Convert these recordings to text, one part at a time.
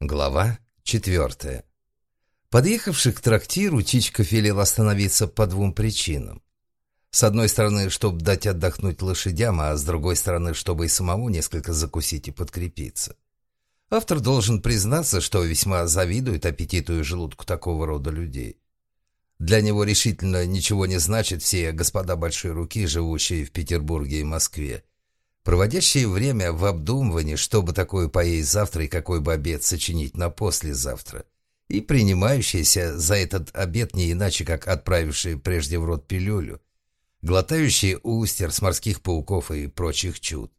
Глава четвертая. Подъехавший к трактиру, Чичков велел остановиться по двум причинам. С одной стороны, чтобы дать отдохнуть лошадям, а с другой стороны, чтобы и самому несколько закусить и подкрепиться. Автор должен признаться, что весьма завидует аппетиту и желудку такого рода людей. Для него решительно ничего не значит все господа большой руки, живущие в Петербурге и Москве, проводящие время в обдумывании, чтобы такое поесть завтра и какой бы обед сочинить на послезавтра, и принимающиеся за этот обед не иначе, как отправившие прежде в рот пилюлю, глотающие устер с морских пауков и прочих чуд,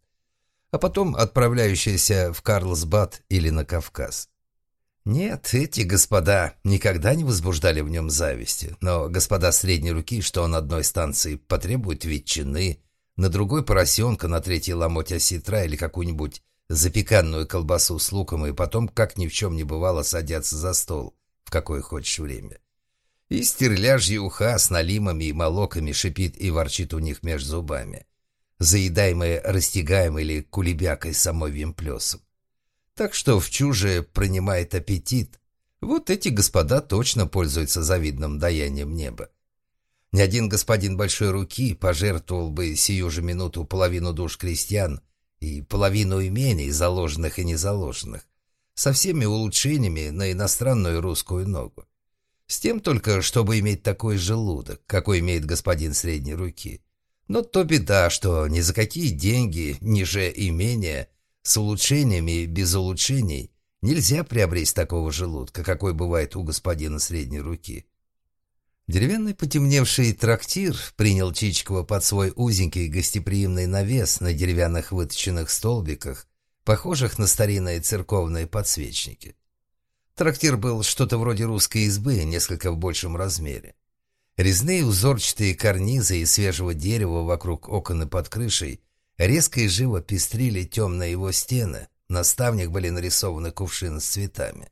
а потом отправляющиеся в Карлсбад или на Кавказ. Нет, эти господа никогда не возбуждали в нем зависти, но господа средней руки, что он одной станции потребует ветчины, на другой поросенка, на третий ломоть осетра или какую-нибудь запеканную колбасу с луком, и потом, как ни в чем не бывало, садятся за стол в какое хочешь время. И стерляжья уха с налимами и молоками шипит и ворчит у них между зубами, заедаемая растягаем или кулебякой самовьим плесом. Так что в чуже принимает аппетит. Вот эти господа точно пользуются завидным даянием неба. Ни один господин большой руки пожертвовал бы сию же минуту половину душ крестьян и половину имений, заложенных и незаложенных, со всеми улучшениями на иностранную русскую ногу. С тем только, чтобы иметь такой желудок, какой имеет господин средней руки. Но то беда, что ни за какие деньги, ни же имения, с улучшениями и без улучшений, нельзя приобрести такого желудка, какой бывает у господина средней руки. Деревянный потемневший трактир принял Чичкова под свой узенький гостеприимный навес на деревянных выточенных столбиках, похожих на старинные церковные подсвечники. Трактир был что-то вроде русской избы, несколько в большем размере. Резные узорчатые карнизы из свежего дерева вокруг окон и под крышей резко и живо пестрили темные его стены, на ставнях были нарисованы кувшины с цветами.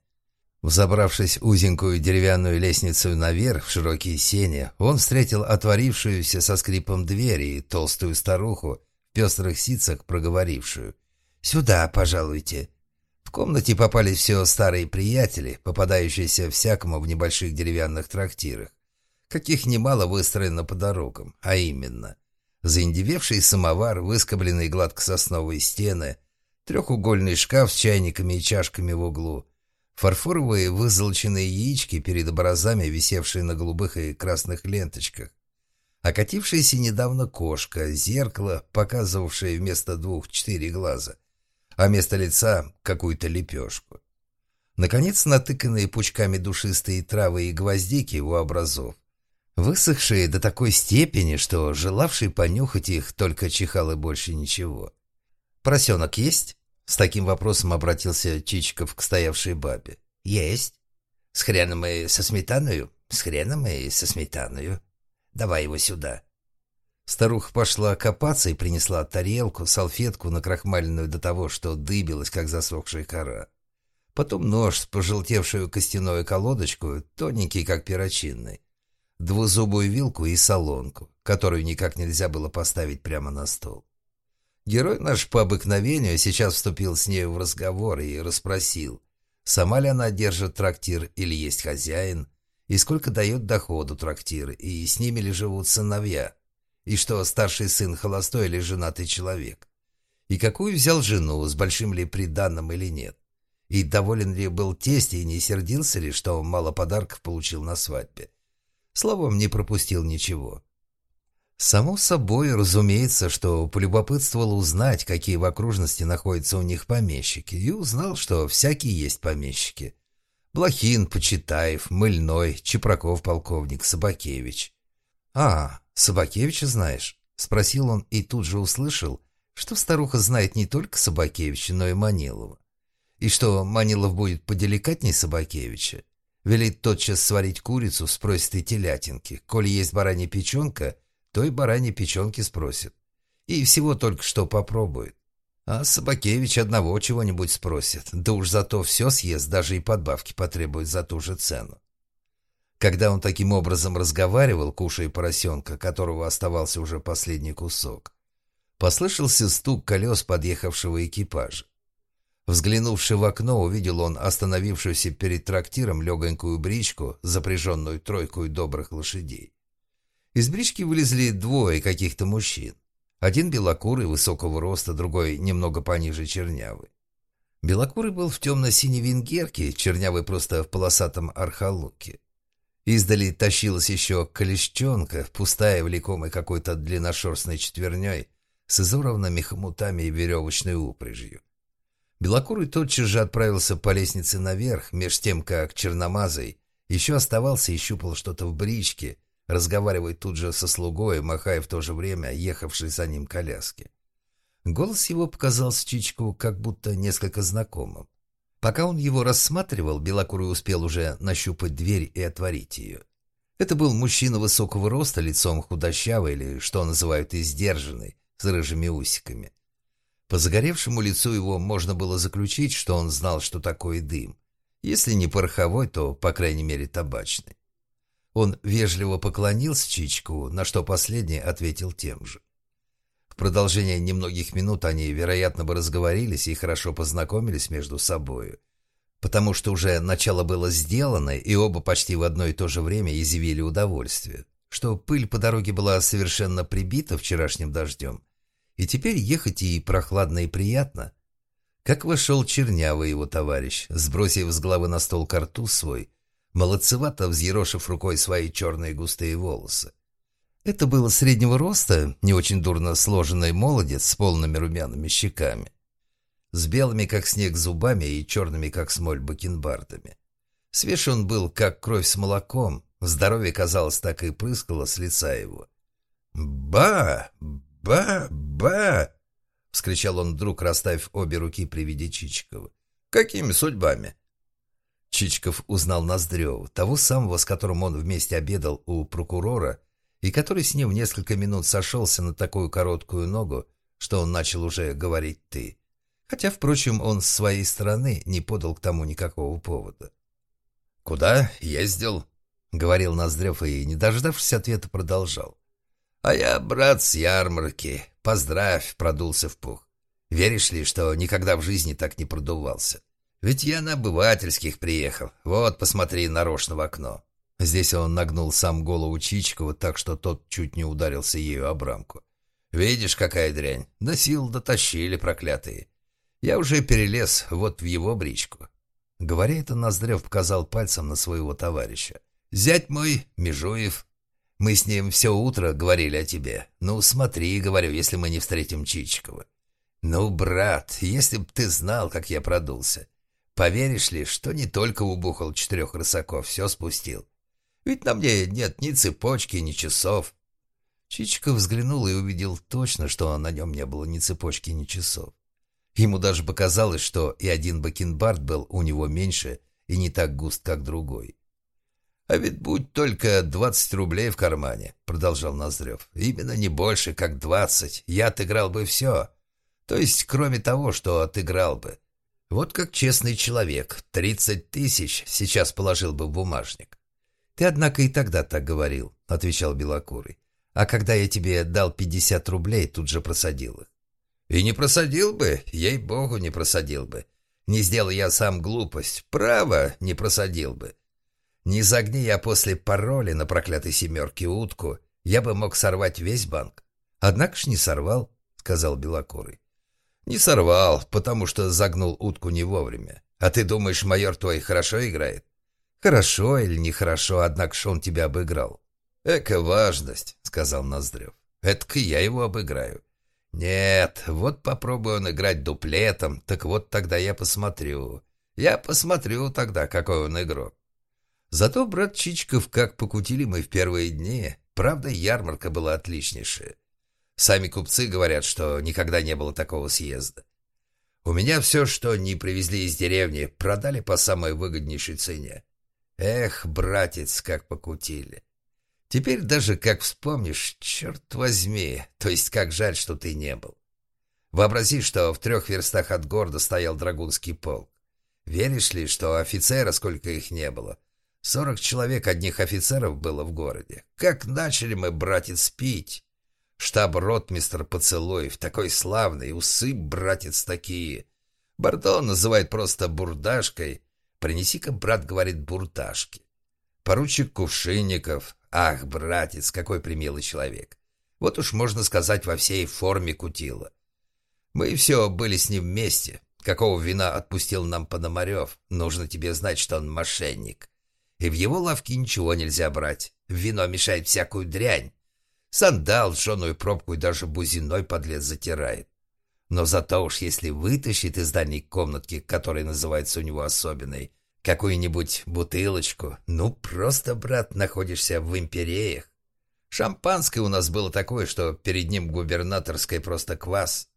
Взобравшись узенькую деревянную лестницу наверх в широкие сени, он встретил отворившуюся со скрипом двери и толстую старуху в пестрых ситцах, проговорившую «Сюда, пожалуйте». В комнате попались все старые приятели, попадающиеся всякому в небольших деревянных трактирах, каких немало выстроено по дорогам, а именно заиндевевший самовар, выскобленные гладко сосновые стены, трехугольный шкаф с чайниками и чашками в углу — фарфоровые вызолоченные яички перед образами, висевшие на голубых и красных ленточках, окатившаяся недавно кошка, зеркало, показывавшее вместо двух четыре глаза, а вместо лица какую-то лепешку. Наконец, натыканные пучками душистые травы и гвоздики у образов, высохшие до такой степени, что желавший понюхать их только чихал и больше ничего. «Поросенок есть?» С таким вопросом обратился Чичиков к стоявшей бабе. «Есть. С хреном и со сметаною? С хреном и со сметаною. Давай его сюда». Старуха пошла копаться и принесла тарелку, салфетку, накрахмаленную до того, что дыбилась, как засохшая кора. Потом нож с пожелтевшую костяную колодочку, тоненький, как перочинный, двузубую вилку и солонку, которую никак нельзя было поставить прямо на стол. Герой наш по обыкновению сейчас вступил с нею в разговор и расспросил, сама ли она держит трактир или есть хозяин, и сколько дает доходу трактир, и с ними ли живут сыновья, и что старший сын холостой или женатый человек, и какую взял жену, с большим ли приданным или нет, и доволен ли был тесть и не сердился ли, что мало подарков получил на свадьбе. Словом, не пропустил ничего. Само собой, разумеется, что полюбопытствовал узнать, какие в окружности находятся у них помещики, и узнал, что всякие есть помещики. Блохин, Почитаев, Мыльной, Чепраков полковник, Собакевич. «А, Собакевича знаешь?» — спросил он и тут же услышал, что старуха знает не только Собакевича, но и Манилова. И что Манилов будет поделикатней Собакевича. Велит тотчас сварить курицу, спросит и телятинки. Коли есть баранья печенка — той бараньи печенки спросит. И всего только что попробует. А Собакевич одного чего-нибудь спросит, да уж зато все съест, даже и подбавки потребует за ту же цену. Когда он таким образом разговаривал, кушая поросенка, которого оставался уже последний кусок, послышался стук колес подъехавшего экипажа. Взглянувши в окно, увидел он остановившуюся перед трактиром легонькую бричку, запряженную тройкой добрых лошадей. Из брички вылезли двое каких-то мужчин. Один белокурый, высокого роста, другой немного пониже чернявый. Белокурый был в темно-синей венгерке, чернявый просто в полосатом архалуке. Издали тащилась еще колещенка, пустая, влекомая какой-то длинношерстной четверней, с изорванными хомутами и веревочной упряжью. Белокурый тотчас же отправился по лестнице наверх, меж тем, как черномазый еще оставался и щупал что-то в бричке, разговаривая тут же со слугой, махая в то же время ехавшей за ним коляски. Голос его показался Чичкову как будто несколько знакомым. Пока он его рассматривал, Белокурый успел уже нащупать дверь и отворить ее. Это был мужчина высокого роста, лицом худощавый или, что называют, издержанный, с рыжими усиками. По загоревшему лицу его можно было заключить, что он знал, что такое дым. Если не пороховой, то, по крайней мере, табачный. Он вежливо поклонился Чичкову, на что последний ответил тем же. В продолжение немногих минут они, вероятно, бы разговорились и хорошо познакомились между собою, потому что уже начало было сделано, и оба почти в одно и то же время изъявили удовольствие, что пыль по дороге была совершенно прибита вчерашним дождем, и теперь ехать и прохладно, и приятно. Как вошел чернявый его товарищ, сбросив с головы на стол картуз свой, молодцевато взъерошив рукой свои черные густые волосы. Это было среднего роста, не очень дурно сложенный молодец с полными румяными щеками, с белыми, как снег, зубами и черными, как смоль, бакенбардами. Свеж он был, как кровь с молоком, здоровье, казалось, так и прыскало с лица его. «Ба! Ба! Ба!» — вскричал он вдруг, расставив обе руки при виде Чичикова. «Какими судьбами?» Чичиков узнал Ноздрева, того самого, с которым он вместе обедал у прокурора и который с ним в несколько минут сошелся на такую короткую ногу, что он начал уже говорить «ты». Хотя, впрочем, он с своей стороны не подал к тому никакого повода. «Куда ездил?» — говорил Ноздрев и, не дождавшись ответа, продолжал. «А я, брат, с ярмарки. Поздравь!» — продулся в пух. «Веришь ли, что никогда в жизни так не продувался? Ведь я на обывательских приехал. Вот, посмотри нарочно в окно. Здесь он нагнул сам голову Чичикова так, что тот чуть не ударился ею об рамку. «Видишь, какая дрянь? До сил дотащили, проклятые. Я уже перелез вот в его бричку». Говоря это, Ноздрев показал пальцем на своего товарища. «Зять мой, Межуев. Мы с ним все утро говорили о тебе. Ну, смотри, говорю, если мы не встретим Чичикова. Ну, брат, если б ты знал, как я продулся. Поверишь ли, что не только убухал четырех рысаков, все спустил. Ведь на мне нет ни цепочки, ни часов. Чичиков взглянул и увидел точно, что на нем не было ни цепочки, ни часов. Ему даже показалось, что и один бакенбард был у него меньше и не так густ, как другой. «А ведь будь только двадцать рублей в кармане», — продолжал Ноздрев. «Именно не больше, как двадцать. Я отыграл бы все. То есть, кроме того, что отыграл бы. Вот как честный человек, тридцать тысяч сейчас положил бы в бумажник. «Ты, однако, и тогда так говорил», — отвечал Белокурый. «А когда я тебе дал пятьдесят рублей, тут же просадил их». «И не просадил бы, ей-богу, не просадил бы. Не сделал я сам глупость, право, не просадил бы. Не загни я после пароля на проклятой семерке утку, я бы мог сорвать весь банк. Однако ж не сорвал», — сказал Белокурый. «Не сорвал, потому что загнул утку не вовремя. А ты думаешь, майор твой хорошо играет?» Хорошо или нехорошо, однако ж он тебя обыграл. «Эка важность», — сказал Ноздрев. «Это-ка я его обыграю». «Нет, вот попробую он играть дуплетом, так вот тогда я посмотрю. Я посмотрю тогда, какой он игрок». Зато, брат Чичков, как покутили мы в первые дни, правда, ярмарка была отличнейшая. Сами купцы говорят, что никогда не было такого съезда. У меня все, что не привезли из деревни, продали по самой выгоднейшей цене. Эх, братец, как покутили. Теперь даже как вспомнишь, черт возьми, то есть как жаль, что ты не был. Вообрази, что в трех верстах от города стоял драгунский полк. Веришь ли, что офицера, сколько их не было? Сорок человек одних офицеров было в городе. Как начали мы, братец, пить? Штаб-ротмистр Поцелуев, такой славный, усы, братец, такие. Бордо называет просто бурдашкой. Принеси-ка, брат, говорит, бурдашки. Поручик Кувшинников. Ах, братец, какой примилый человек. Вот уж можно сказать во всей форме кутила. Мы все были с ним вместе. Какого вина отпустил нам Пономарев? Нужно тебе знать, что он мошенник. И в его лавке ничего нельзя брать. Вино мешает всякую дрянь. Сандал, жженую пробку и даже бузиной подлец затирает. Но зато уж если вытащит из дальней комнатки, которая называется у него особенной, какую-нибудь бутылочку, ну просто, брат, находишься в империях. Шампанское у нас было такое, что перед ним губернаторское просто квас.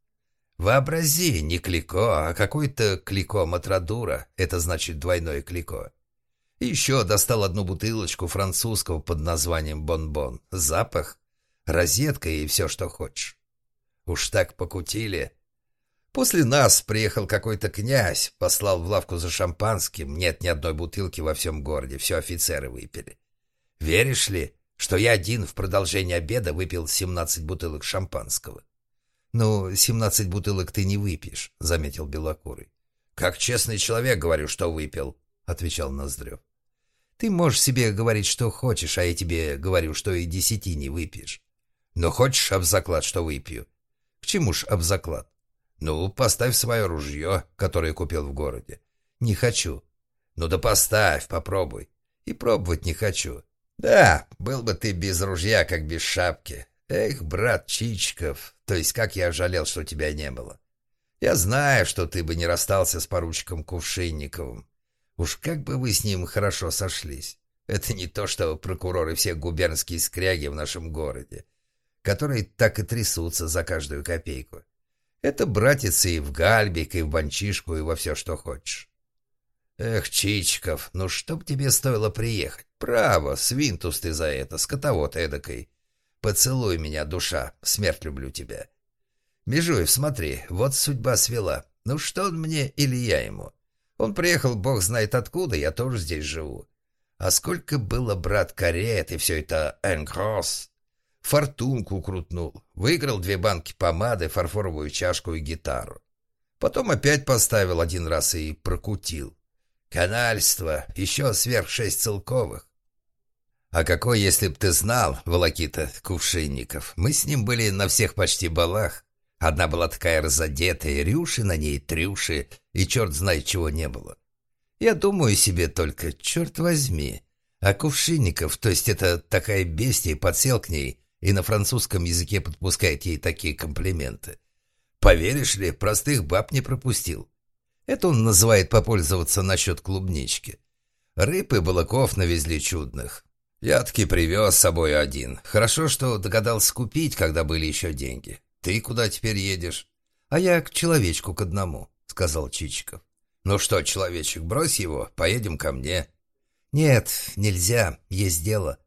Вообрази, не клико, а какой-то клико Матрадура, это значит двойное клико. Еще достал одну бутылочку французского под названием «Бонбон». Запах, розетка и все, что хочешь. Уж так покутили. После нас приехал какой-то князь, послал в лавку за шампанским. Нет ни одной бутылки во всем городе, все офицеры выпили. Веришь ли, что я один в продолжении обеда выпил 17 бутылок шампанского? «Ну, семнадцать бутылок ты не выпьешь», — заметил Белокурый. «Как честный человек говорю, что выпил», — отвечал Ноздрев. «Ты можешь себе говорить, что хочешь, а я тебе говорю, что и десяти не выпьешь. Но хочешь об заклад, что выпью?» «К чему ж об заклад?» «Ну, поставь свое ружье, которое купил в городе». «Не хочу». «Ну да поставь, попробуй». «И пробовать не хочу». «Да, был бы ты без ружья, как без шапки. Эх, брат Чичков, то есть как я жалел, что тебя не было. Я знаю, что ты бы не расстался с поручиком Кувшинниковым. Уж как бы вы с ним хорошо сошлись. Это не то, что прокуроры все губернские скряги в нашем городе, которые так и трясутся за каждую копейку. Это братицы и в гальбик, и в банчишку, и во все, что хочешь. Эх, Чичков, ну чтоб тебе стоило приехать. Право, свинтус ты за это, скотовод эдакой. Поцелуй меня, душа, смерть люблю тебя. Межуев, смотри, вот судьба свела. Ну что он мне или я ему? Он приехал, бог знает откуда, я тоже здесь живу. А сколько было, брат, карет и все это энкросс. Фортунку крутнул, выиграл две банки помады, фарфоровую чашку и гитару. Потом опять поставил один раз и прокутил. Канальство, еще сверх шесть целковых. А какой, если б ты знал, Волокита Кувшинников, мы с ним были на всех почти балах. Одна была такая разодетая, рюши на ней, трюши, и черт знает чего не было. Я думаю себе только, черт возьми, а Кувшинников, то есть это такая бестия, подсел к ней и на французском языке подпускает ей такие комплименты. Поверишь ли, простых баб не пропустил. Это он называет попользоваться насчет клубнички. Рыб и балаков навезли чудных. Я привез с собой один. Хорошо, что догадался купить, когда были еще деньги. Ты куда теперь едешь? А я к человечку к одному, сказал Чичиков. Ну что, человечек, брось его, поедем ко мне. Нет, нельзя, есть дело.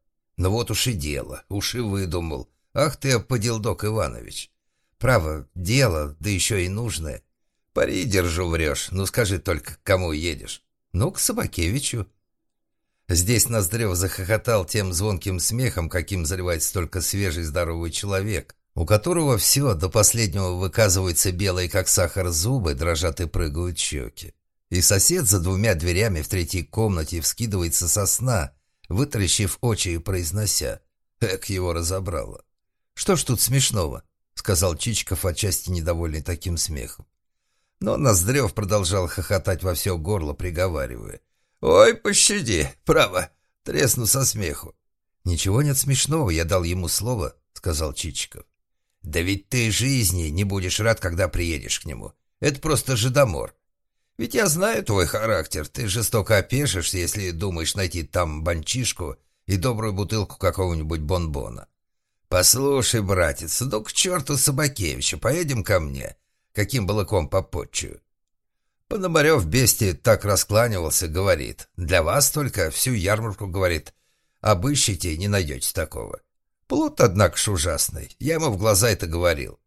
Ну вот уж и дело, уж и выдумал. Ах ты, подилдок Иванович. Право, дело, да еще и нужное. Пари держу врешь, ну скажи только, к кому едешь? Ну, к Собакевичу. Здесь Ноздрев захохотал тем звонким смехом, каким заливается только свежий здоровый человек, у которого все до последнего выказывается белые, как сахар, зубы, дрожат и прыгают щеки. И сосед за двумя дверями в третьей комнате вскидывается со сна, вытаращив очи и произнося. Эк, его разобрало. «Что ж тут смешного?» — сказал Чичков, отчасти недовольный таким смехом. Но Ноздрев продолжал хохотать во все горло, приговаривая. «Ой, пощади, право, тресну со смеху». «Ничего нет смешного, я дал ему слово», — сказал Чичиков. «Да ведь ты жизни не будешь рад, когда приедешь к нему. Это просто жидомор. Ведь я знаю твой характер. Ты жестоко опешишься, если думаешь найти там банчишку и добрую бутылку какого-нибудь бонбона. Послушай, братец, ну к черту Собакевича, поедем ко мне. Каким балаком попотчую. Пономарев бести так раскланивался, говорит. Для вас только всю ярмарку, говорит. Обыщите, не найдете такого. Плут, однако ж ужасный. Я ему в глаза это говорил.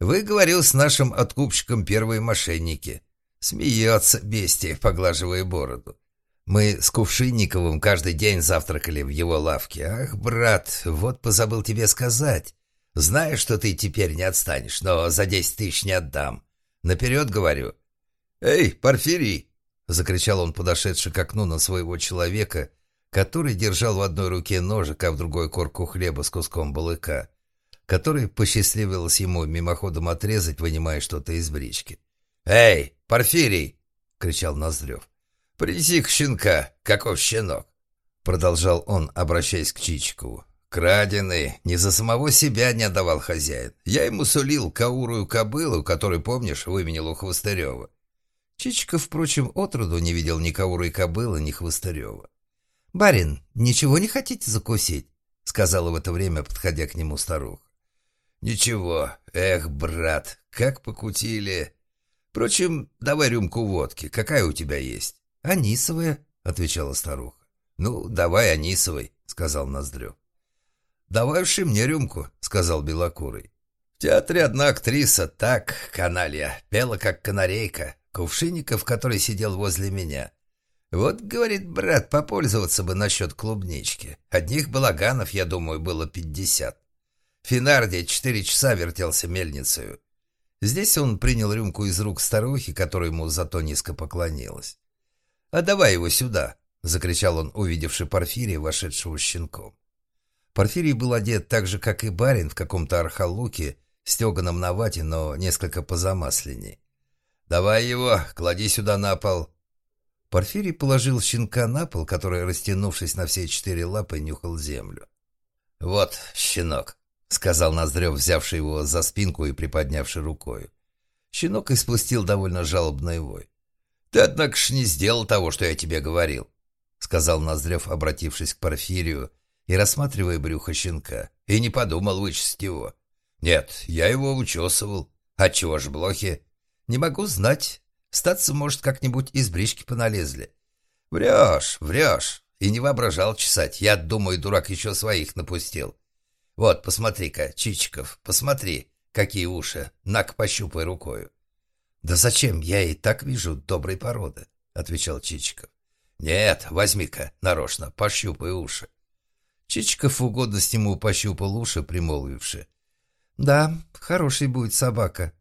Вы, говорил, с нашим откупщиком первые мошенники. Смеется бестия, поглаживая бороду. Мы с Кувшинниковым каждый день завтракали в его лавке. Ах, брат, вот позабыл тебе сказать. Знаю, что ты теперь не отстанешь, но за десять тысяч не отдам. Наперед говорю. «Эй, Порфирий!» — закричал он, подошедший к окну на своего человека, который держал в одной руке ножик, а в другой корку хлеба с куском балыка, который посчастливилось ему мимоходом отрезать, вынимая что-то из брички. «Эй, Порфирий!» — кричал Ноздрев. «Принеси-ка щенка, каков щенок!» Продолжал он, обращаясь к Чичикову. «Краденый, не за самого себя не отдавал хозяин. Я ему сулил каурую кобылу, которую, помнишь, выменил у Хвостырева. Чичиков, впрочем, отроду не видел ни кауры кобылы, ни Хвостырева. «Барин, ничего не хотите закусить?» — сказала в это время, подходя к нему старуха. «Ничего. Эх, брат, как покутили. Впрочем, давай рюмку водки. Какая у тебя есть?» «Анисовая», — отвечала старуха. «Ну, давай анисовой», — сказал Ноздрев. «Давай уж и мне рюмку», — сказал Белокурый. «В театре одна актриса, так, каналья, пела как канарейка, Кувшинников, который сидел возле меня. Вот, говорит брат, попользоваться бы насчет клубнички. Одних балаганов, я думаю, было пятьдесят. Финарди четыре часа вертелся мельницею. Здесь он принял рюмку из рук старухи, которая ему зато низко поклонилась. «А давай его сюда!» — закричал он, увидевший Порфирия, вошедшего с щенком. Порфирий был одет так же, как и барин, в каком-то архалуке, стеганом на вате, но несколько позамасленней. «Давай его, клади сюда на пол». Порфирий положил щенка на пол, который, растянувшись на все четыре лапы, нюхал землю. «Вот, щенок», — сказал Ноздрев, взявший его за спинку и приподнявший рукою. Щенок испустил довольно жалобный вой. «Ты, однако ж, не сделал того, что я тебе говорил», — сказал Ноздрев, обратившись к Порфирию и рассматривая брюхо щенка. «И не подумал вычесть его. Нет, я его учесывал. Отчего ж блохи?» «Не могу знать. Статься, может, как-нибудь из брички поналезли». «Врешь, врешь. И не воображал чесать. Я, думаю, дурак еще своих напустил. Вот, посмотри-ка, Чичиков, посмотри, какие уши. На-ка, пощупай рукою». «Да зачем? Я и так вижу доброй породы», — отвечал Чичиков. «Нет, возьми-ка, нарочно, пощупай уши». Чичиков в угодность ему пощупал уши, примолвивши. «Да, хороший будет собака».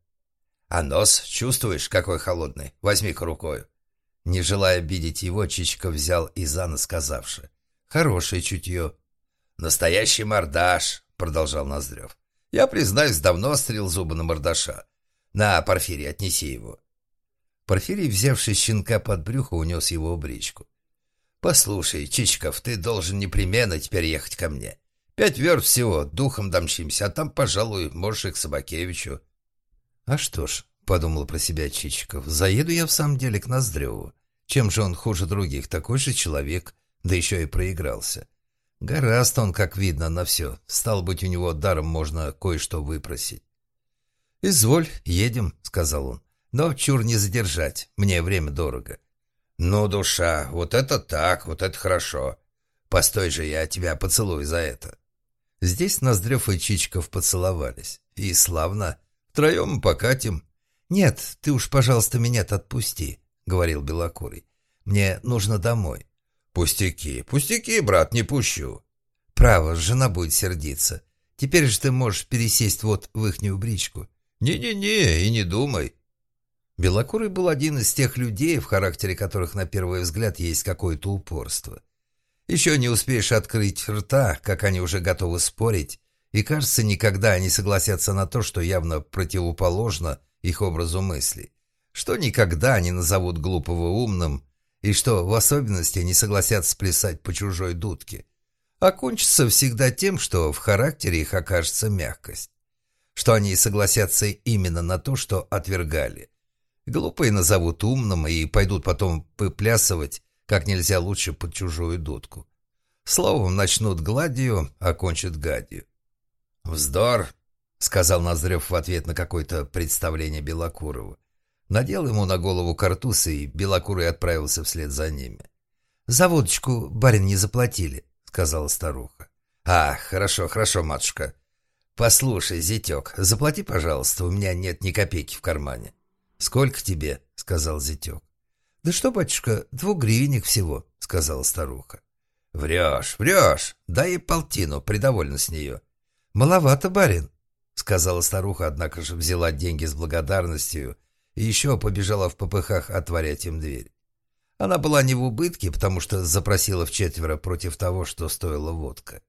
А нос, чувствуешь, какой холодный? Возьми-ка рукою. Не желая обидеть его, Чичиков взял и за сказавши. Хорошее чутье. Настоящий мордаш, продолжал Ноздрев. Я, признаюсь, давно острил зубы на мордаша. На, Порфирий, отнеси его. Порфирий, взявший щенка под брюхо, унес его в бричку. «Послушай, Чичиков, ты должен непременно теперь ехать ко мне. Пять верст всего, духом домчимся, а там, пожалуй, можешь и к Собакевичу. «А что ж», — подумал про себя Чичиков, — «заеду я в самом деле к Ноздреву. Чем же он хуже других? Такой же человек, да еще и проигрался. Гораст он, как видно, на все. Стал быть, у него даром можно кое-что выпросить». «Изволь, едем», — сказал он. «Но чур не задержать, мне время дорого». «Ну, душа, вот это так, вот это хорошо. Постой же, я тебя поцелую за это». Здесь Ноздрев и Чичиков поцеловались. И славно Втроем покатим. Нет, ты уж, пожалуйста, меня-то отпусти, говорил Белокурый. Мне нужно домой. Пустяки, пустяки, брат, не пущу. Право, жена будет сердиться. Теперь же ты можешь пересесть вот в ихнюю бричку. Не-не-не, и не думай. Белокурый был один из тех людей, в характере которых на первый взгляд есть какое-то упорство. Еще не успеешь открыть рта, как они уже готовы спорить, и, кажется, никогда они согласятся на то, что явно противоположно их образу мыслей, что никогда не назовут глупого умным, и что в особенности не согласятся плясать по чужой дудке. Окончится всегда тем, что в характере их окажется мягкость, что они согласятся именно на то, что отвергали. Глупые назовут умным и пойдут потом выплясывать как нельзя лучше под чужую дудку. Словом, начнут гладью, а кончат гадью. «Вздор!» — сказал Ноздрев в ответ на какое-то представление Белокурова. Надел ему на голову картуз, и Белокурый отправился вслед за ними. «За водочку барин не заплатили», — сказала старуха. «А, хорошо, хорошо, матушка. Послушай, зятек, заплати, пожалуйста, у меня нет ни копейки в кармане». «Сколько тебе?» — сказал зятек. «Да что, батюшка, двугривенник всего», — сказала старуха. «Врешь, врешь. Дай ей полтину, придовольна с нее». «Маловато, барин», — сказала старуха, однако же взяла деньги с благодарностью и еще побежала в попыхах отворять им дверь. Она была не в убытке, потому что запросила в четверо против того, что стоила водка.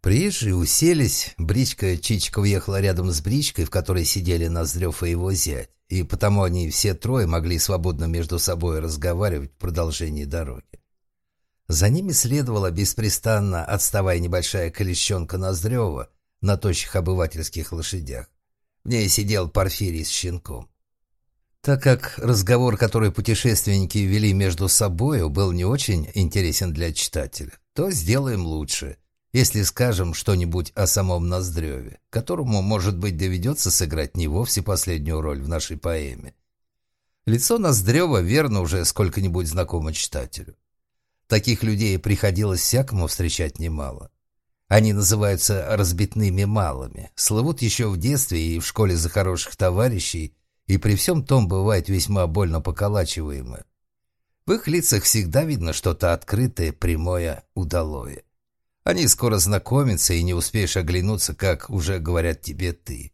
Приезжие уселись, бричка Чичка уехала рядом с бричкой, в которой сидели Ноздрев и его зять, и потому они все трое могли свободно между собой разговаривать в продолжении дороги. За ними следовала беспрестанно отставая небольшая колещенка Ноздрева на тощих обывательских лошадях. В ней сидел Порфирий с щенком. Так как разговор, который путешественники вели между собою, был не очень интересен для читателя, то сделаем лучше, если скажем что-нибудь о самом Ноздреве, которому, может быть, доведется сыграть не вовсе последнюю роль в нашей поэме. Лицо Ноздрева верно уже сколько-нибудь знакомо читателю. Таких людей приходилось всякому встречать немало. Они называются разбитными малыми, слывут еще в детстве и в школе за хороших товарищей, и при всем том бывает весьма больно поколачиваемы. В их лицах всегда видно что-то открытое, прямое, удалое. Они скоро знакомятся, и не успеешь оглянуться, как уже говорят тебе «ты».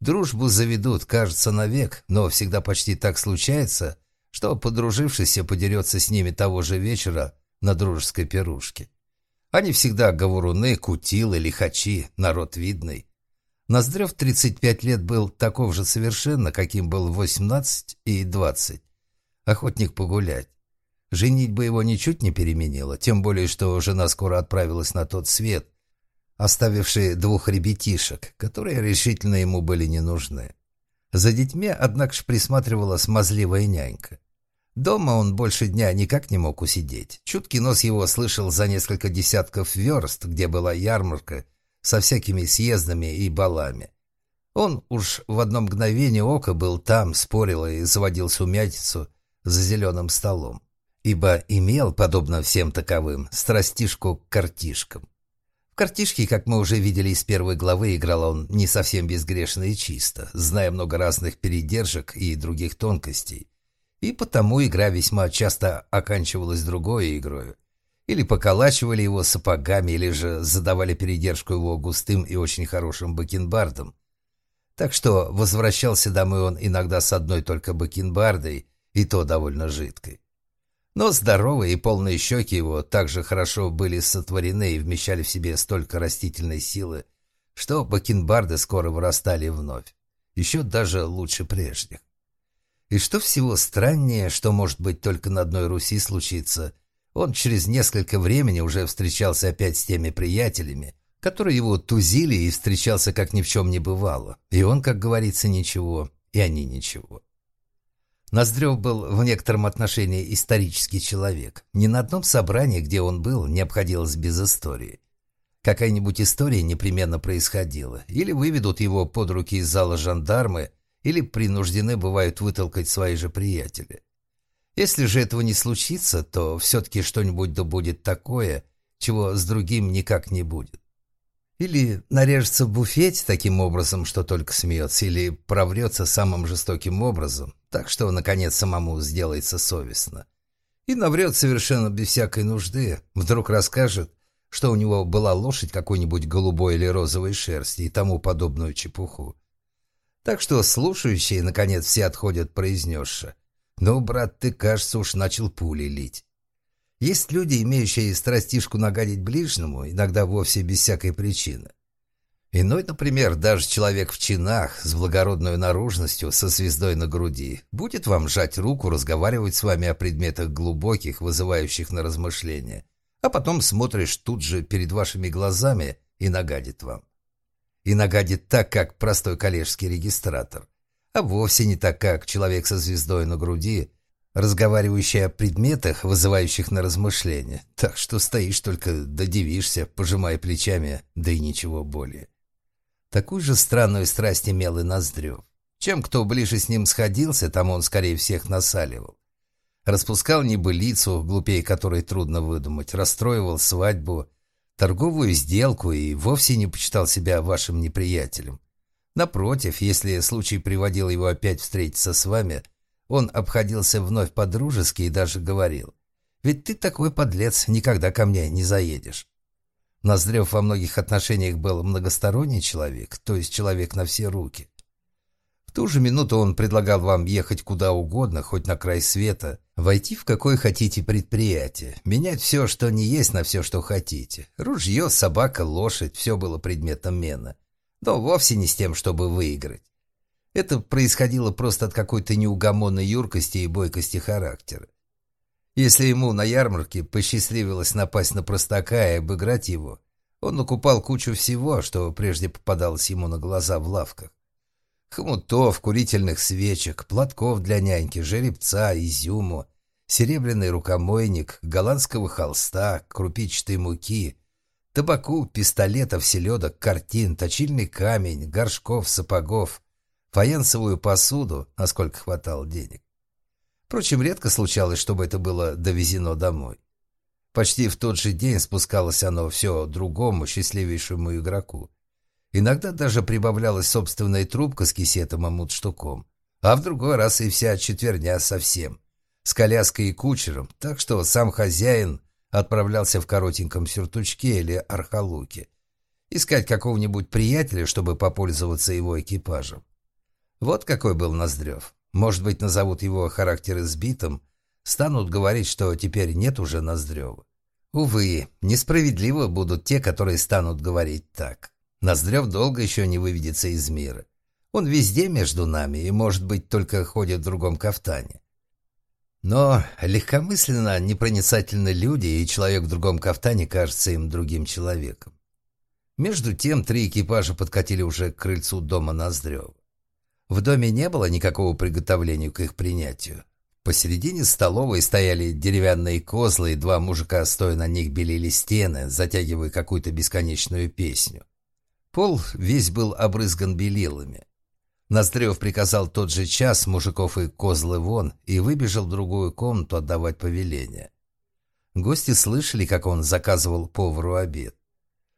Дружбу заведут, кажется, навек, но всегда почти так случается, что подружившийся подерется с ними того же вечера на дружеской пирушке. Они всегда говоруны, кутилы, лихачи, народ видный. Ноздрев 35 лет был таков же совершенно, каким был в 18 и 20. Охотник погулять. Женить бы его ничуть не переменило, тем более, что жена скоро отправилась на тот свет, оставивший двух ребятишек, которые решительно ему были не нужны. За детьми, однако ж, присматривала смазливая нянька. Дома он больше дня никак не мог усидеть. Чуткий нос его слышал за несколько десятков верст, где была ярмарка – со всякими съездами и балами. Он уж в одно мгновение ока был там, спорил и заводил сумятицу за зеленым столом, ибо имел, подобно всем таковым, страстишку к картишкам. В картишки, как мы уже видели из первой главы, играл он не совсем безгрешно и чисто, зная много разных передержек и других тонкостей, и потому игра весьма часто оканчивалась другой игрой, или поколачивали его сапогами, или же задавали передержку его густым и очень хорошим бакенбардом. Так что возвращался домой он иногда с одной только бакенбардой, и то довольно жидкой. Но здоровые и полные щеки его также хорошо были сотворены и вмещали в себе столько растительной силы, что бакенбарды скоро вырастали вновь, еще даже лучше прежних. И что всего страннее, что может быть только на одной Руси случится – он через несколько времени уже встречался опять с теми приятелями, которые его тузили и встречался как ни в чем не бывало. И он, как говорится, ничего, и они ничего. Ноздрев был в некотором отношении исторический человек. Ни на одном собрании, где он был, не обходилось без истории. Какая-нибудь история непременно происходила. Или выведут его под руки из зала жандармы, или принуждены бывают вытолкать свои же приятели. Если же этого не случится, то все-таки что-нибудь да будет такое, чего с другим никак не будет. Или нарежется в буфете таким образом, что только смеется, или проврется самым жестоким образом, так что, наконец, самому сделается совестно. И наврет совершенно без всякой нужды, вдруг расскажет, что у него была лошадь какой-нибудь голубой или розовой шерсти и тому подобную чепуху. Так что слушающие, наконец, все отходят произнесши. Но, брат, ты, кажется, уж начал пули лить. Есть люди, имеющие страстишку нагадить ближнему, иногда вовсе без всякой причины. Иной, например, даже человек в чинах, с благородной наружностью, со звездой на груди, будет вам жать руку, разговаривать с вами о предметах глубоких, вызывающих на размышления, а потом смотришь тут же перед вашими глазами и нагадит вам. И нагадит так, как простой коллежский регистратор а вовсе не так, как человек со звездой на груди, разговаривающий о предметах, вызывающих на размышления. Так что стоишь только додивишься, пожимая плечами, да и ничего более. Такую же странную страсть имел и Ноздрев. Чем кто ближе с ним сходился, тому он скорее всех насаливал. Распускал небылицу, глупее которой трудно выдумать, расстроивал свадьбу, торговую сделку и вовсе не почитал себя вашим неприятелем. Напротив, если случай приводил его опять встретиться с вами, он обходился вновь по-дружески и даже говорил, «Ведь ты такой подлец, никогда ко мне не заедешь». Ноздрев во многих отношениях был многосторонний человек, то есть человек на все руки. В ту же минуту он предлагал вам ехать куда угодно, хоть на край света, войти в какое хотите предприятие, менять все, что не есть, на все, что хотите. Ружье, собака, лошадь – все было предметом мена. Но вовсе не с тем, чтобы выиграть. Это происходило просто от какой-то неугомонной юркости и бойкости характера. Если ему на ярмарке посчастливилось напасть на простака и обыграть его, он накупал кучу всего, что прежде попадалось ему на глаза в лавках. Хомутов, курительных свечек, платков для няньки, жеребца, изюму, серебряный рукомойник, голландского холста, крупичатой муки, табаку, пистолетов, селедок, картин, точильный камень, горшков, сапогов, фаянсовую посуду, насколько хватало денег. Впрочем, редко случалось, чтобы это было довезено домой. Почти в тот же день спускалось оно все другому, счастливейшему игроку. Иногда даже прибавлялась собственная трубка с кисетом и мудштуком, а в другой раз и вся четверня совсем, с коляской и кучером, так что сам хозяин отправлялся в коротеньком сюртучке или архалуке, искать какого-нибудь приятеля, чтобы попользоваться его экипажем. Вот какой был Ноздрев. Может быть, назовут его характер избитым, станут говорить, что теперь нет уже Ноздрева. Увы, несправедливо будут те, которые станут говорить так. Ноздрев долго еще не выведется из мира. Он везде между нами и, может быть, только ходит в другом кафтане. Но легкомысленно непроницательны люди, и человек в другом кафтане кажется им другим человеком. Между тем три экипажа подкатили уже к крыльцу дома Ноздрева. В доме не было никакого приготовления к их принятию. Посередине столовой стояли деревянные козлы, и два мужика, стоя на них, белили стены, затягивая какую-то бесконечную песню. Пол весь был обрызган белилами. Ноздрев приказал тот же час мужиков и козлы вон и выбежал в другую комнату отдавать повеление. Гости слышали, как он заказывал повару обед.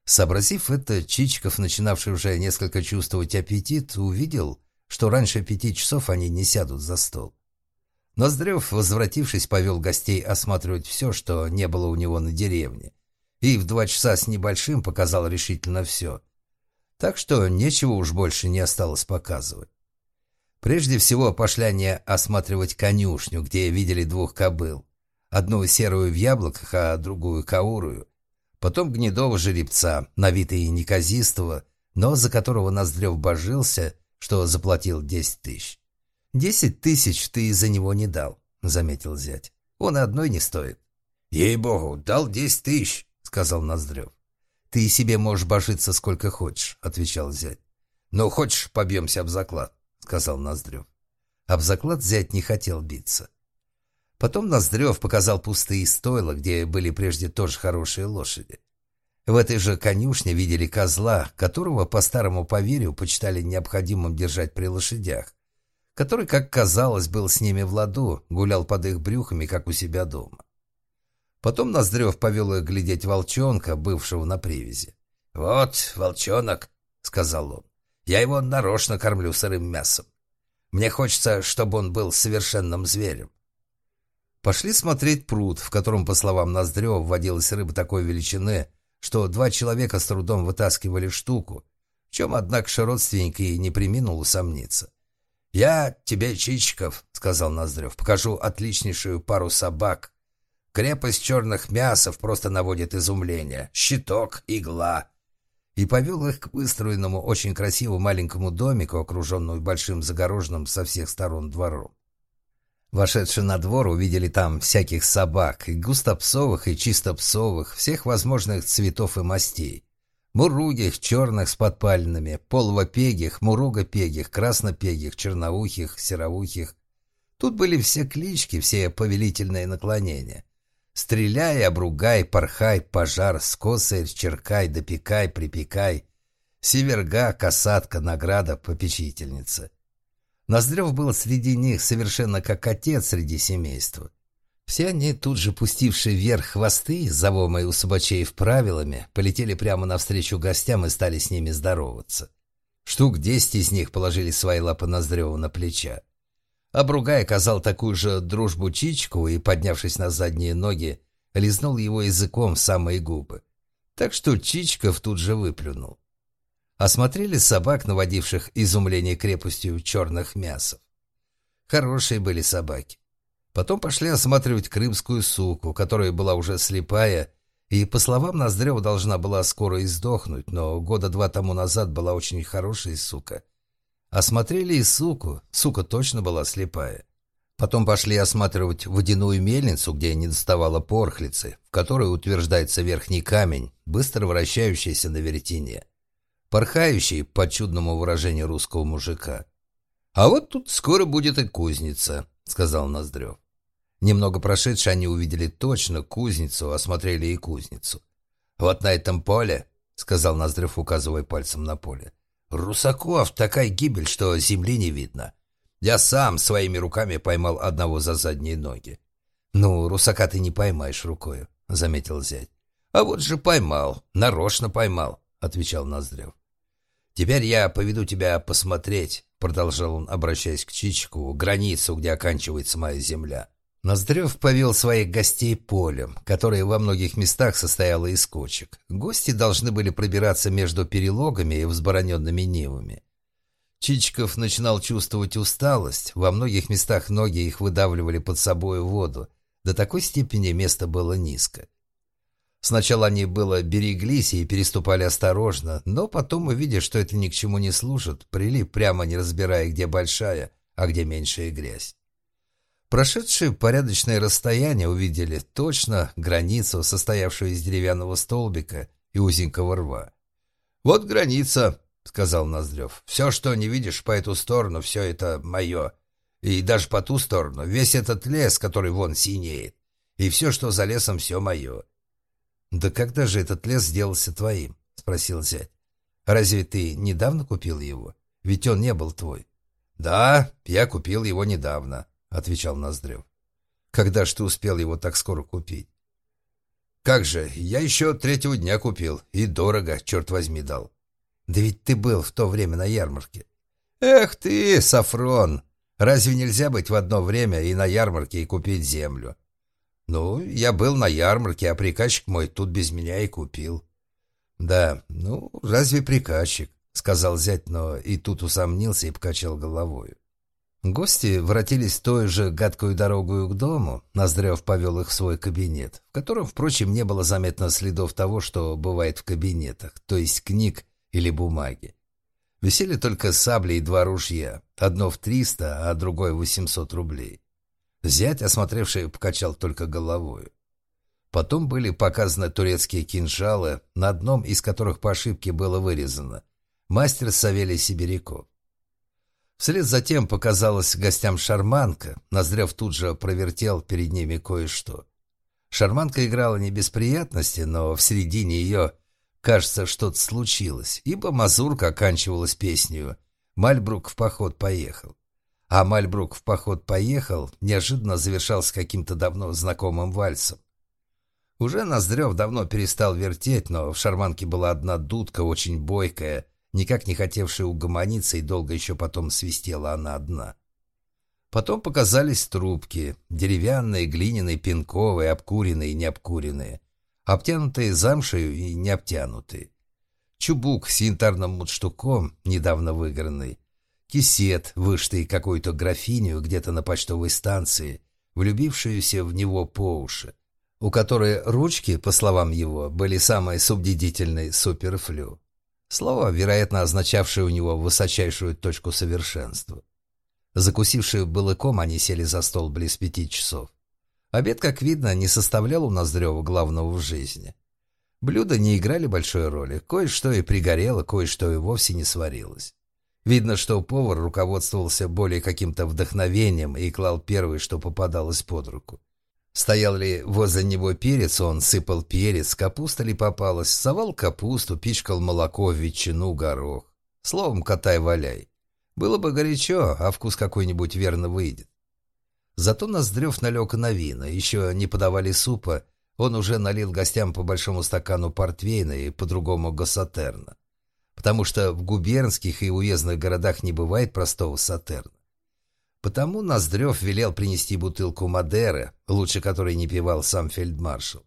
Сообразив это, Чичиков, начинавший уже несколько чувствовать аппетит, увидел, что раньше пяти часов они не сядут за стол. Ноздрев, возвратившись, повел гостей осматривать все, что не было у него на деревне, и в два часа с небольшим показал решительно все. Так что нечего уж больше не осталось показывать. Прежде всего пошли они осматривать конюшню, где видели двух кобыл. Одну серую в яблоках, а другую каурую. Потом гнедого жеребца, на вид и неказистого, но за которого Ноздрев божился что заплатил десять тысяч. «Десять тысяч ты за него не дал», — заметил зять. «Он одной не стоит». «Ей-богу, дал десять тысяч», — сказал Ноздрев. «Ты себе можешь божиться сколько хочешь», — отвечал зять. «Ну, хочешь, побьемся об заклад», — сказал Ноздрев. Об заклад зять не хотел биться. Потом Ноздрев показал пустые стойла, где были прежде тоже хорошие лошади. В этой же конюшне видели козла, которого по старому поверью почитали необходимым держать при лошадях, который, как казалось, был с ними в ладу, гулял под их брюхами, как у себя дома. Потом Ноздрев повел их глядеть волчонка, бывшего на привязи. «Вот, волчонок», — сказал он, — «я его нарочно кормлю сырым мясом. Мне хочется, чтобы он был совершенным зверем». Пошли смотреть пруд, в котором, по словам Ноздрева, вводилась рыба такой величины, что два человека с трудом вытаскивали штуку, в чем, однако, родственник и не приминул усомниться. «Я тебе, Чичиков, — сказал Ноздрев, — покажу отличнейшую пару собак. Крепость черных мясов просто наводит изумление. Щиток, игла». И повел их к выстроенному очень красивому маленькому домику, окруженному большим загороженным со всех сторон двором. Вошедшие на двор увидели там всяких собак, и густопсовых, и чистопсовых, всех возможных цветов и мастей. Муругих, черных с подпальными, полвопегих, муругопегих, краснопегих, черноухих, сероухих. Тут были все клички, все повелительные наклонения. Стреляй, обругай, порхай, пожар, скосарь, черкай, допекай, припекай. Северга, касатка, награда, попечительница. Ноздрев был среди них совершенно как отец среди семейства. Все они, тут же пустившие вверх хвосты, завомые у собачеев правилами, полетели прямо навстречу гостям и стали с ними здороваться. Штук десять из них положили свои лапы Ноздреву на плеча. Обругай оказал такую же дружбу Чичку и, поднявшись на задние ноги, лизнул его языком в самые губы. Так что Чичков тут же выплюнул. Осмотрели собак, наводивших изумление крепостью черных мясов. Хорошие были собаки. Потом пошли осматривать крымскую суку, которая была уже слепая, и, по словам Ноздрева, должна была скоро издохнуть, но года два тому назад была очень хорошая сука. Осмотрели и суку, сука точно была слепая. Потом пошли осматривать водяную мельницу, где не доставало порхлицы, в которой утверждается верхний камень, быстро вращающийся на вертине. Порхающий, по чудному выражению русского мужика. «А вот тут скоро будет и кузница», — сказал Ноздрев. Немного прошедшие они увидели точно кузницу, осмотрели и кузницу. «Вот на этом поле», — сказал Ноздрев, указывая пальцем на поле, — «Русаков, такая гибель, что земли не видно. Я сам своими руками поймал одного за задние ноги». «Ну, русака ты не поймаешь рукою», — заметил зять. «А вот же поймал, нарочно поймал», — отвечал Ноздрев. «Теперь я поведу тебя посмотреть», — продолжал он, обращаясь к Чичику, — «границу, где оканчивается моя земля». Ноздрев повел своих гостей полем, которое во многих местах состояло из кочек. Гости должны были пробираться между перелогами и взбороненными нивами. Чичиков начинал чувствовать усталость, во многих местах ноги их выдавливали под собой воду, до такой степени место было низко. Сначала они было береглись и переступали осторожно, но потом, увидев, что это ни к чему не служит, прили прямо не разбирая, где большая, а где меньшая грязь. Прошедшие порядочное расстояние увидели точно границу, состоявшую из деревянного столбика и узенького рва. «Вот граница», — сказал Ноздрев. «Все, что не видишь по эту сторону, все это мое. И даже по ту сторону, весь этот лес, который вон синеет. И все, что за лесом, все мое». «Да когда же этот лес сделался твоим?» — спросил зять. «Разве ты недавно купил его? Ведь он не был твой». «Да, я купил его недавно», — отвечал Ноздрев. «Когда ж ты успел его так скоро купить?» «Как же, я еще третьего дня купил, и дорого, черт возьми, дал». «Да ведь ты был в то время на ярмарке». «Эх ты, Сафрон! Разве нельзя быть в одно время и на ярмарке, и купить землю?» «Ну, я был на ярмарке, а приказчик мой тут без меня и купил». «Да, ну, разве приказчик?» — сказал зять, но и тут усомнился и покачал головою. Гости воротились той же гадкую дорогу к дому. Ноздрев повел их в свой кабинет, в котором, впрочем, не было заметно следов того, что бывает в кабинетах, то есть книг или бумаги. Висели только сабли и два ружья, одно в триста, а другое в восемьсот рублей. Зять, осмотревший, покачал только головою. Потом были показаны турецкие кинжалы, на одном из которых по ошибке было вырезано «Мастер Савелий Сибиряков». Вслед за тем показалась гостям шарманка. Ноздрев тут же провертел перед ними кое-что. Шарманка играла не без приятности, но в середине ее, кажется, что-то случилось, ибо мазурка оканчивалась песнью «Мальбрук в поход поехал». А Мальбрук в поход поехал неожиданно завершался каким-то давно знакомым вальсом. Уже Ноздрев давно перестал вертеть, но в шарманке была одна дудка, очень бойкая, никак не хотевшая угомониться, и долго еще потом свистела она одна. Потом показались трубки, деревянные, глиняные, пинковые, обкуренные и необкуренные, обтянутые замшею и необтянутые. Чубук с янтарным мундштуком, недавно выигранный, кисет, вышитый какой-то графинью где-то на почтовой станции, влюбившуюся в него по уши, у которой ручки, по словам его, были самые субдедительные суперфлю. Слово, вероятно, означавшее у него высочайшую точку совершенства. Закусившие балыком, они сели за стол близ пяти часов. Обед, как видно, не составлял у Ноздрева главного в жизни. Блюда не играли большой роли, кое-что и пригорело, кое-что и вовсе не сварилось. Видно, что повар руководствовался более каким-то вдохновением и клал первое, что попадалось под руку. Стоял ли возле него перец, он сыпал перец, капуста ли попалась, совал капусту, пичкал молоко, ветчину, горох. Словом, катай-валяй. Было бы горячо, а вкус какой-нибудь верно выйдет. Зато Ноздрев налег на вина, еще не подавали супа, он уже налил гостям по большому стакану портвейна и по-другому госсатерна. Потому что в губернских и уездных городах не бывает простого сатерна. Потому Ноздрев велел принести бутылку Мадеры, лучше которой не пивал сам фельдмаршал.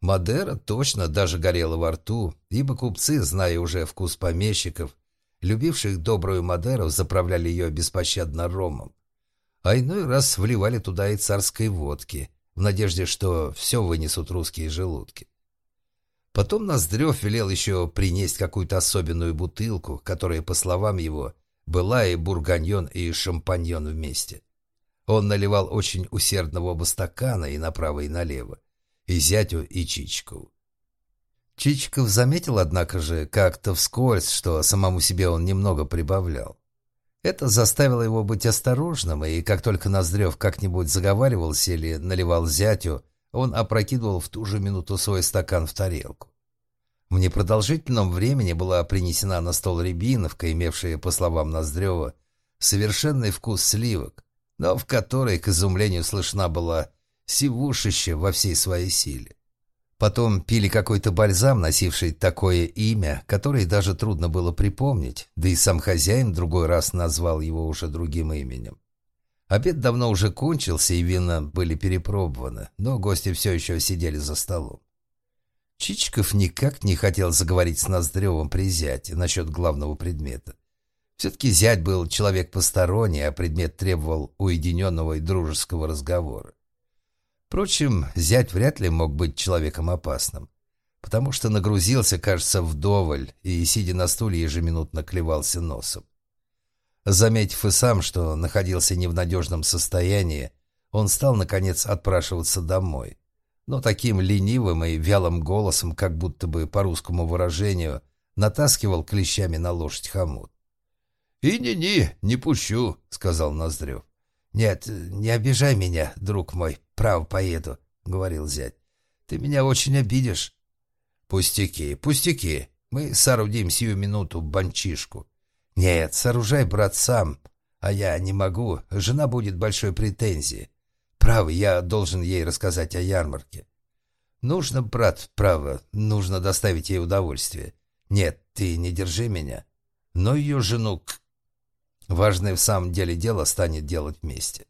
Мадера точно даже горела во рту, ибо купцы, зная уже вкус помещиков, любивших добрую Мадеру, заправляли ее беспощадно ромом. А иной раз вливали туда и царской водки, в надежде, что все вынесут русские желудки. Потом Ноздрев велел еще принести какую-то особенную бутылку, которая, по словам его, была и бурганьон, и шампаньон вместе. Он наливал очень усердно в оба стакана и направо, и налево, и зятю, и Чичкову. Чичиков заметил, однако же, как-то вскользь, что самому себе он немного прибавлял. Это заставило его быть осторожным, и как только Ноздрев как-нибудь заговаривался или наливал зятю, он опрокидывал в ту же минуту свой стакан в тарелку. В непродолжительном времени была принесена на стол рябиновка, имевшая, по словам Ноздрева, совершенный вкус сливок, но в которой, к изумлению, слышна была сивушище во всей своей силе. Потом пили какой-то бальзам, носивший такое имя, которое даже трудно было припомнить, да и сам хозяин другой раз назвал его уже другим именем. Обед давно уже кончился, и вина были перепробованы, но гости все еще сидели за столом. Чичиков никак не хотел заговорить с Ноздревым при зяте насчет главного предмета. Все-таки зять был человек посторонний, а предмет требовал уединенного и дружеского разговора. Впрочем, зять вряд ли мог быть человеком опасным, потому что нагрузился, кажется, вдоволь и, сидя на стуле, ежеминутно клевался носом. Заметив и сам, что находился не в надежном состоянии, он стал, наконец, отпрашиваться домой. Но таким ленивым и вялым голосом, как будто бы по русскому выражению, натаскивал клещами на лошадь хомут. «И не-не, не пущу», — сказал Ноздрев. «Нет, не обижай меня, друг мой, право поеду», — говорил зять. «Ты меня очень обидишь». «Пустяки, пустяки, мы соорудим сию минуту банчишку». «Нет, сооружай, брат, сам, а я не могу, жена будет большой претензии. Право, я должен ей рассказать о ярмарке». «Нужно, брат, право, нужно доставить ей удовольствие. Нет, ты не держи меня, но ее жену к Важное в самом деле дело станет делать вместе.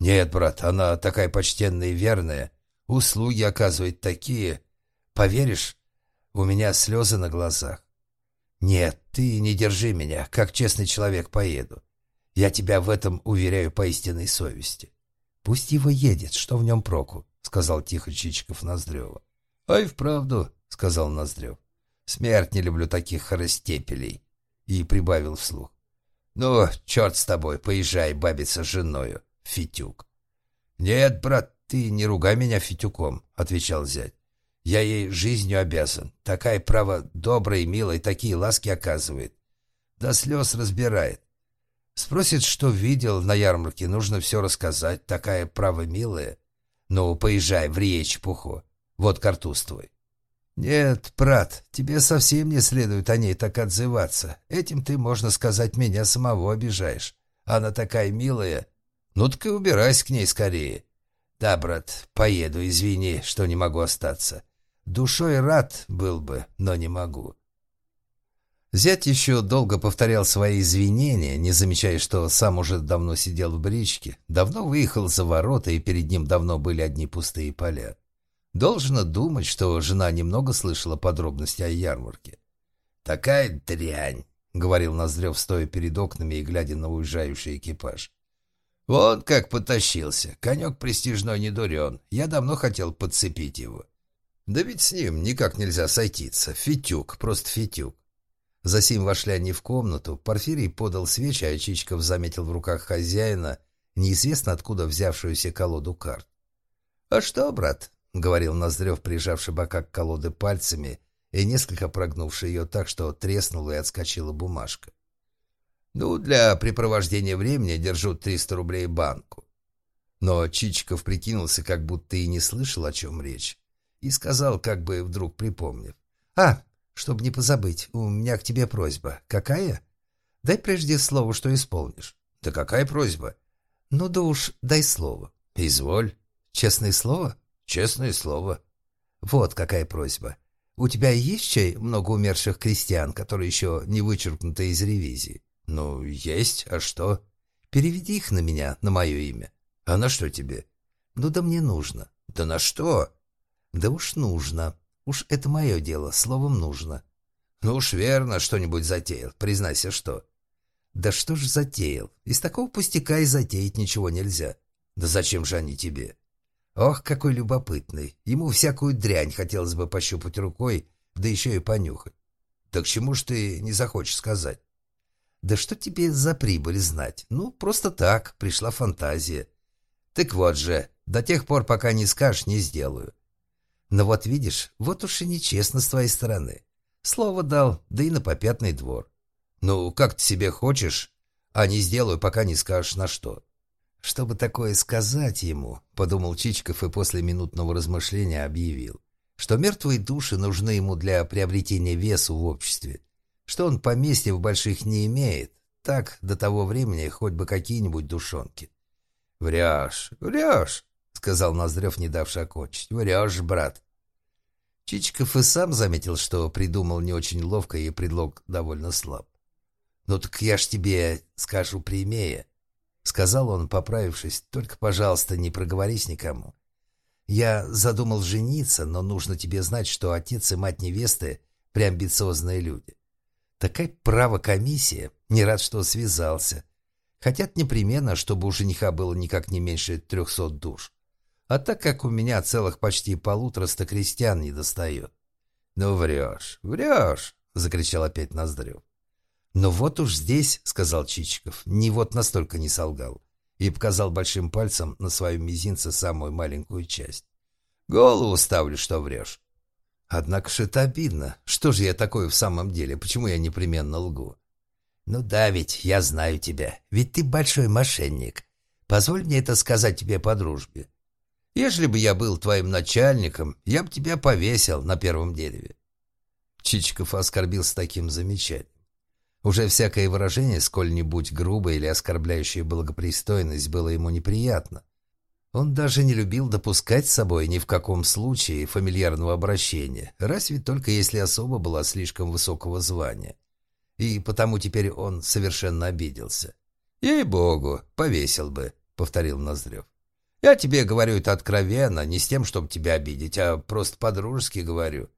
Нет, брат, она такая почтенная и верная. Услуги оказывает такие. Поверишь, у меня слезы на глазах. Нет, ты не держи меня, как честный человек поеду. Я тебя в этом уверяю по истинной совести. Пусть его едет, что в нем проку, сказал тихо Чичиков Ноздреву. Ай, вправду, сказал Ноздрев. Смерть не люблю таких хоростепелей. И прибавил вслух. «Ну, черт с тобой, поезжай, бабица с женою, Фитюк». «Нет, брат, ты не ругай меня Фитюком», — отвечал зять. «Я ей жизнью обязан. Такая, право, добрая и милая, такие ласки оказывает. До слез разбирает. Спросит, что видел на ярмарке, нужно все рассказать. Такая, право, милая. Ну, поезжай, в речь, пуху. Вот картуз твой». «Нет, брат, тебе совсем не следует о ней так отзываться. Этим ты, можно сказать, меня самого обижаешь. Она такая милая. Ну так и убирайся к ней скорее». «Да, брат, поеду, извини, что не могу остаться. Душой рад был бы, но не могу». Зять еще долго повторял свои извинения, не замечая, что сам уже давно сидел в бричке, давно выехал за ворота, и перед ним давно были одни пустые поля. Должно думать, что жена немного слышала подробности о ярмарке. «Такая дрянь!» — говорил Ноздрев, стоя перед окнами и глядя на уезжающий экипаж. «Вот как потащился. Конек престижной не дурен. Я давно хотел подцепить его. Да ведь с ним никак нельзя сойтиться. Фитюк, просто фитюк». Засим вошли они в комнату. Порфирий подал свечи, а Чичков заметил в руках хозяина неизвестно откуда взявшуюся колоду карт. «А что, брат, — говорил Ноздрев, прижавший бока к колоды пальцами и несколько прогнувший ее так, что треснула и отскочила бумажка. «Ну, для препровождения времени держу 300 рублей банку». Но Чичиков прикинулся, как будто и не слышал, о чем речь, и сказал, как бы вдруг припомнив. «А, чтобы не позабыть, у меня к тебе просьба. Какая? Дай прежде слово, что исполнишь». «Да какая просьба?» «Ну да уж, дай слово». «Изволь». «Честное слово?» Честное слово. Вот какая просьба. У тебя есть чай много умерших крестьян, которые еще не вычеркнуты из ревизии? Ну, есть. А что? Переведи их на меня, на мое имя. А на что тебе? Ну да мне нужно. Да на что? Да уж нужно. Уж это мое дело, словом нужно. Ну уж верно, что-нибудь затеял. Признайся, что. Да что ж затеял? Из такого пустяка и затеять ничего нельзя. Да зачем же они тебе? Ох, какой любопытный. Ему всякую дрянь хотелось бы пощупать рукой, да еще и понюхать. Так чему ж ты не захочешь сказать? Да что тебе за прибыль знать? Ну, просто так, пришла фантазия. Так вот же, до тех пор, пока не скажешь, не сделаю. Но вот видишь, вот уж и нечестно с твоей стороны. Слово дал, да и на попятный двор. Ну, как ты себе хочешь, а не сделаю, пока не скажешь на что. Чтобы такое сказать ему, подумал Чичков и после минутного размышления объявил, что мертвые души нужны ему для приобретения весу в обществе что он поместья в больших не имеет. Так, до того времени хоть бы какие-нибудь душонки. «Врешь, врешь», — сказал Ноздрев, не давший окончить. «Врешь, брат». Чичиков и сам заметил, что придумал не очень ловко и предлог довольно слаб. «Ну так я ж тебе скажу прямее», — сказал он, поправившись. «Только, пожалуйста, не проговорись никому. Я задумал жениться, но нужно тебе знать, что отец и мать невесты — преамбициозные люди. Такая правокомиссия. Не рад, что связался. Хотят непременно, чтобы у жениха было никак не меньше трехсот душ. А так как у меня целых почти полутораста крестьян не достает. «Ну врешь, врешь!» — закричал опять Ноздрев. «Но вот уж здесь, — сказал Чичиков, — не вот настолько не солгал» и показал большим пальцем на своем мизинце самую маленькую часть. «Голову ставлю, что врешь. Однако же это обидно. Что же я такое в самом деле? Почему я непременно лгу? Ну да, ведь я знаю тебя. Ведь ты большой мошенник. Позволь мне это сказать тебе по дружбе. Ежели бы я был твоим начальником, я бы тебя повесил на первом дереве. Чичиков оскорбился таким замечанием. Уже всякое выражение, сколь-нибудь грубое или оскорбляющее благопристойность, было ему неприятно. Он даже не любил допускать с собой ни в каком случае фамильярного обращения, разве только если особа была слишком высокого звания. И потому теперь он совершенно обиделся. «Ей-богу, повесил бы», — повторил Ноздрев. «Я тебе говорю это откровенно, не с тем, чтобы тебя обидеть, а просто по-дружески говорю».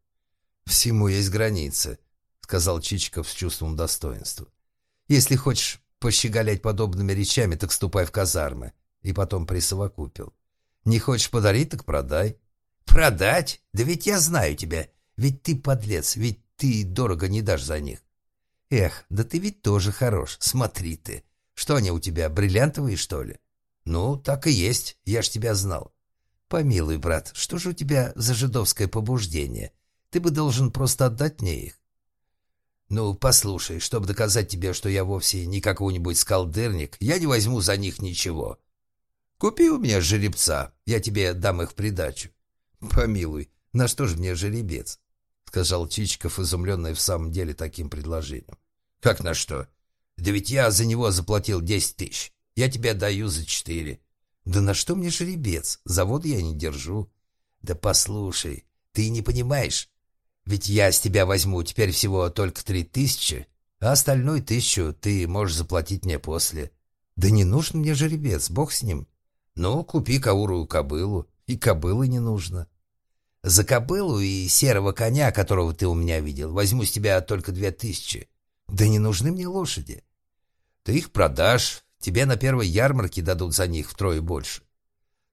«Всему есть границы», — сказал Чичиков с чувством достоинства. «Если хочешь пощеголять подобными речами, так ступай в казармы и потом присовокупил. «Не хочешь подарить, так продай». «Продать? Да ведь я знаю тебя. Ведь ты подлец, ведь ты дорого не дашь за них». «Эх, да ты ведь тоже хорош. Смотри ты. Что они у тебя, бриллиантовые, что ли?» «Ну, так и есть. Я ж тебя знал». «Помилуй, брат, что же у тебя за жидовское побуждение? Ты бы должен просто отдать мне их». «Ну, послушай, чтобы доказать тебе, что я вовсе не какой-нибудь скалдырник, я не возьму за них ничего. Купи у меня жеребца, я тебе дам их придачу. Помилуй, на что же мне жеребец? Сказал Чичиков, изумленный в самом деле таким предложением. Как на что? Да ведь я за него заплатил десять тысяч. Я тебе даю за четыре. Да на что мне жеребец? Завод я не держу. Да послушай, ты не понимаешь. Ведь я с тебя возьму теперь всего только три тысячи, а остальную тысячу ты можешь заплатить мне после. Да не нужен мне жеребец, бог с ним. Ну, купи каурую кобылу, и кобылы не нужно. За кобылу и серого коня, которого ты у меня видел, возьму с тебя только две тысячи. Да не нужны мне лошади. Ты их продашь, тебе на первой ярмарке дадут за них втрое больше.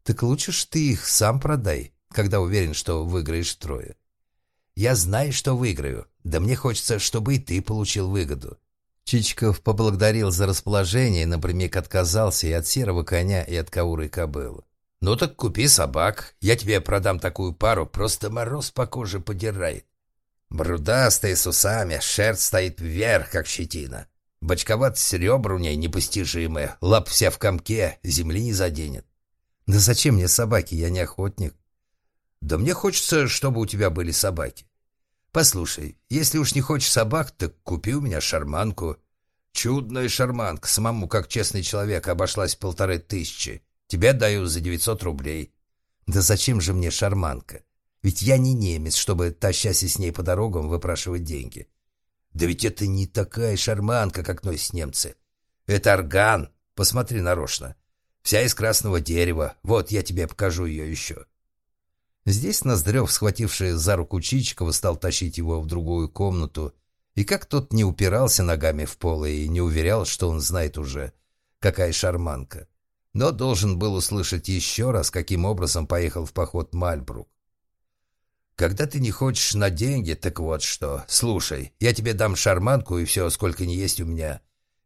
Так лучше ж ты их сам продай, когда уверен, что выиграешь трое. Я знаю, что выиграю, да мне хочется, чтобы и ты получил выгоду. Чичиков поблагодарил за расположение, напрямик отказался и от серого коня, и от кауры кобылы. «Ну так купи собак, я тебе продам такую пару, просто мороз по коже подирает. Брудастая с усами, шерсть стоит вверх, как щетина. Бочковатость ребра у ней непостижимая, лап вся в комке, земли не заденет. Да зачем мне собаки, я не охотник. Да мне хочется, чтобы у тебя были собаки. «Послушай, если уж не хочешь собак, так купи у меня шарманку». «Чудная шарманка, самому, как честный человек, обошлась полторы тысячи. Тебе даю за девятьсот рублей». «Да зачем же мне шарманка? Ведь я не немец, чтобы, тащась с ней по дорогам, выпрашивать деньги». «Да ведь это не такая шарманка, как носят немцы. Это орган, посмотри нарочно. Вся из красного дерева. Вот, я тебе покажу ее еще». Здесь Ноздрев, схвативший за руку Чичикова, стал тащить его в другую комнату, и как тот не упирался ногами в пол и не уверял, что он знает уже, какая шарманка, но должен был услышать еще раз, каким образом поехал в поход Мальбрук. «Когда ты не хочешь на деньги, так вот что. Слушай, я тебе дам шарманку и все, сколько не есть у меня.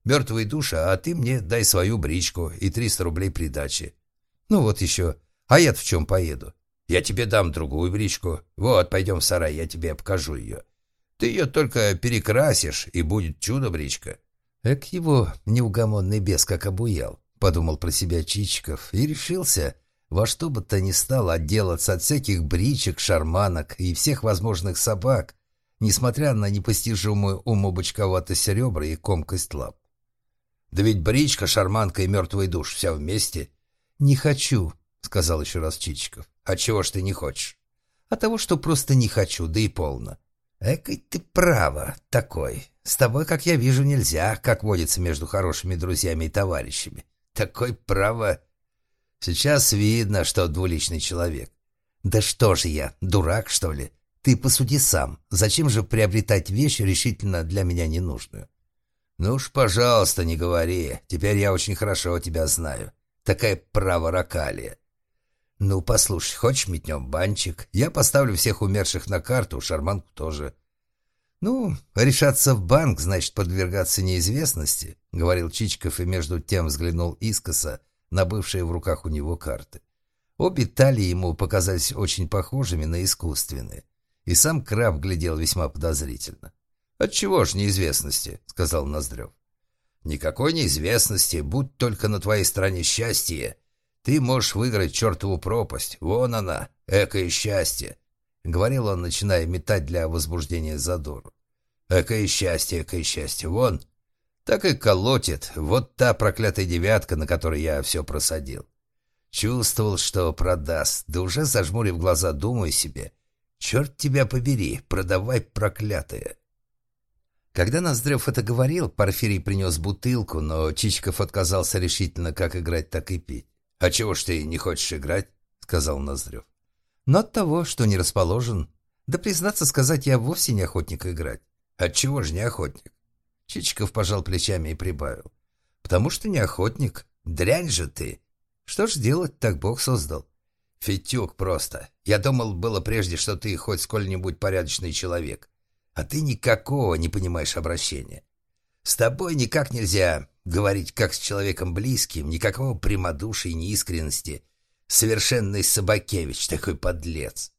Мертвые души, а ты мне дай свою бричку и 300 рублей придачи. Ну вот еще. А я в чем поеду? Я тебе дам другую бричку. Вот, пойдем в сарай, я тебе покажу ее. Ты ее только перекрасишь, и будет чудо-бричка». Эк его неугомонный бес как обуял, подумал про себя Чичиков и решился во что бы то ни стало отделаться от всяких бричек, шарманок и всех возможных собак, несмотря на непостижимую умобочковатость ребра и комкость лап. «Да ведь бричка, шарманка и мертвый душ все вместе». «Не хочу», — сказал еще раз Чичиков. «А чего ж ты не хочешь?» «А того, что просто не хочу, да и полно». «Экой ты право такой. С тобой, как я вижу, нельзя, как водится между хорошими друзьями и товарищами. Такой право...» «Сейчас видно, что двуличный человек». «Да что же я, дурак, что ли? Ты посуди сам. Зачем же приобретать вещь решительно для меня ненужную?» «Ну уж, пожалуйста, не говори. Теперь я очень хорошо тебя знаю. Такая право ракалия. «Ну, послушай, хочешь метнем банчик? Я поставлю всех умерших на карту, шарманку тоже». «Ну, решаться в банк, значит, подвергаться неизвестности», — говорил Чичков и между тем взглянул искоса на бывшие в руках у него карты. Обе талии ему показались очень похожими на искусственные, и сам краб глядел весьма подозрительно. «Отчего ж неизвестности?» — сказал Ноздрев. «Никакой неизвестности, будь только на твоей стороне счастье, ты можешь выиграть чертову пропасть. Вон она, экое счастье. Говорил он, начиная метать для возбуждения задору. Экое счастье, экое счастье. Вон. Так и колотит. Вот та проклятая девятка, на которой я все просадил. Чувствовал, что продаст. Да уже зажмурив глаза, думаю себе. Черт тебя побери, продавай проклятое. Когда Ноздрев это говорил, Порфирий принес бутылку, но Чичиков отказался решительно как играть, так и пить. «А чего ж ты не хочешь играть?» — сказал Ноздрев. «Но от того, что не расположен. Да, признаться сказать, я вовсе не охотник играть». «Отчего же не охотник?» Чичиков пожал плечами и прибавил. «Потому что не охотник. Дрянь же ты. Что ж делать, так Бог создал». «Фитюк просто. Я думал было прежде, что ты хоть сколь-нибудь порядочный человек. А ты никакого не понимаешь обращения. С тобой никак нельзя говорить как с человеком близким, никакого прямодушия и неискренности. Совершенный Собакевич, такой подлец.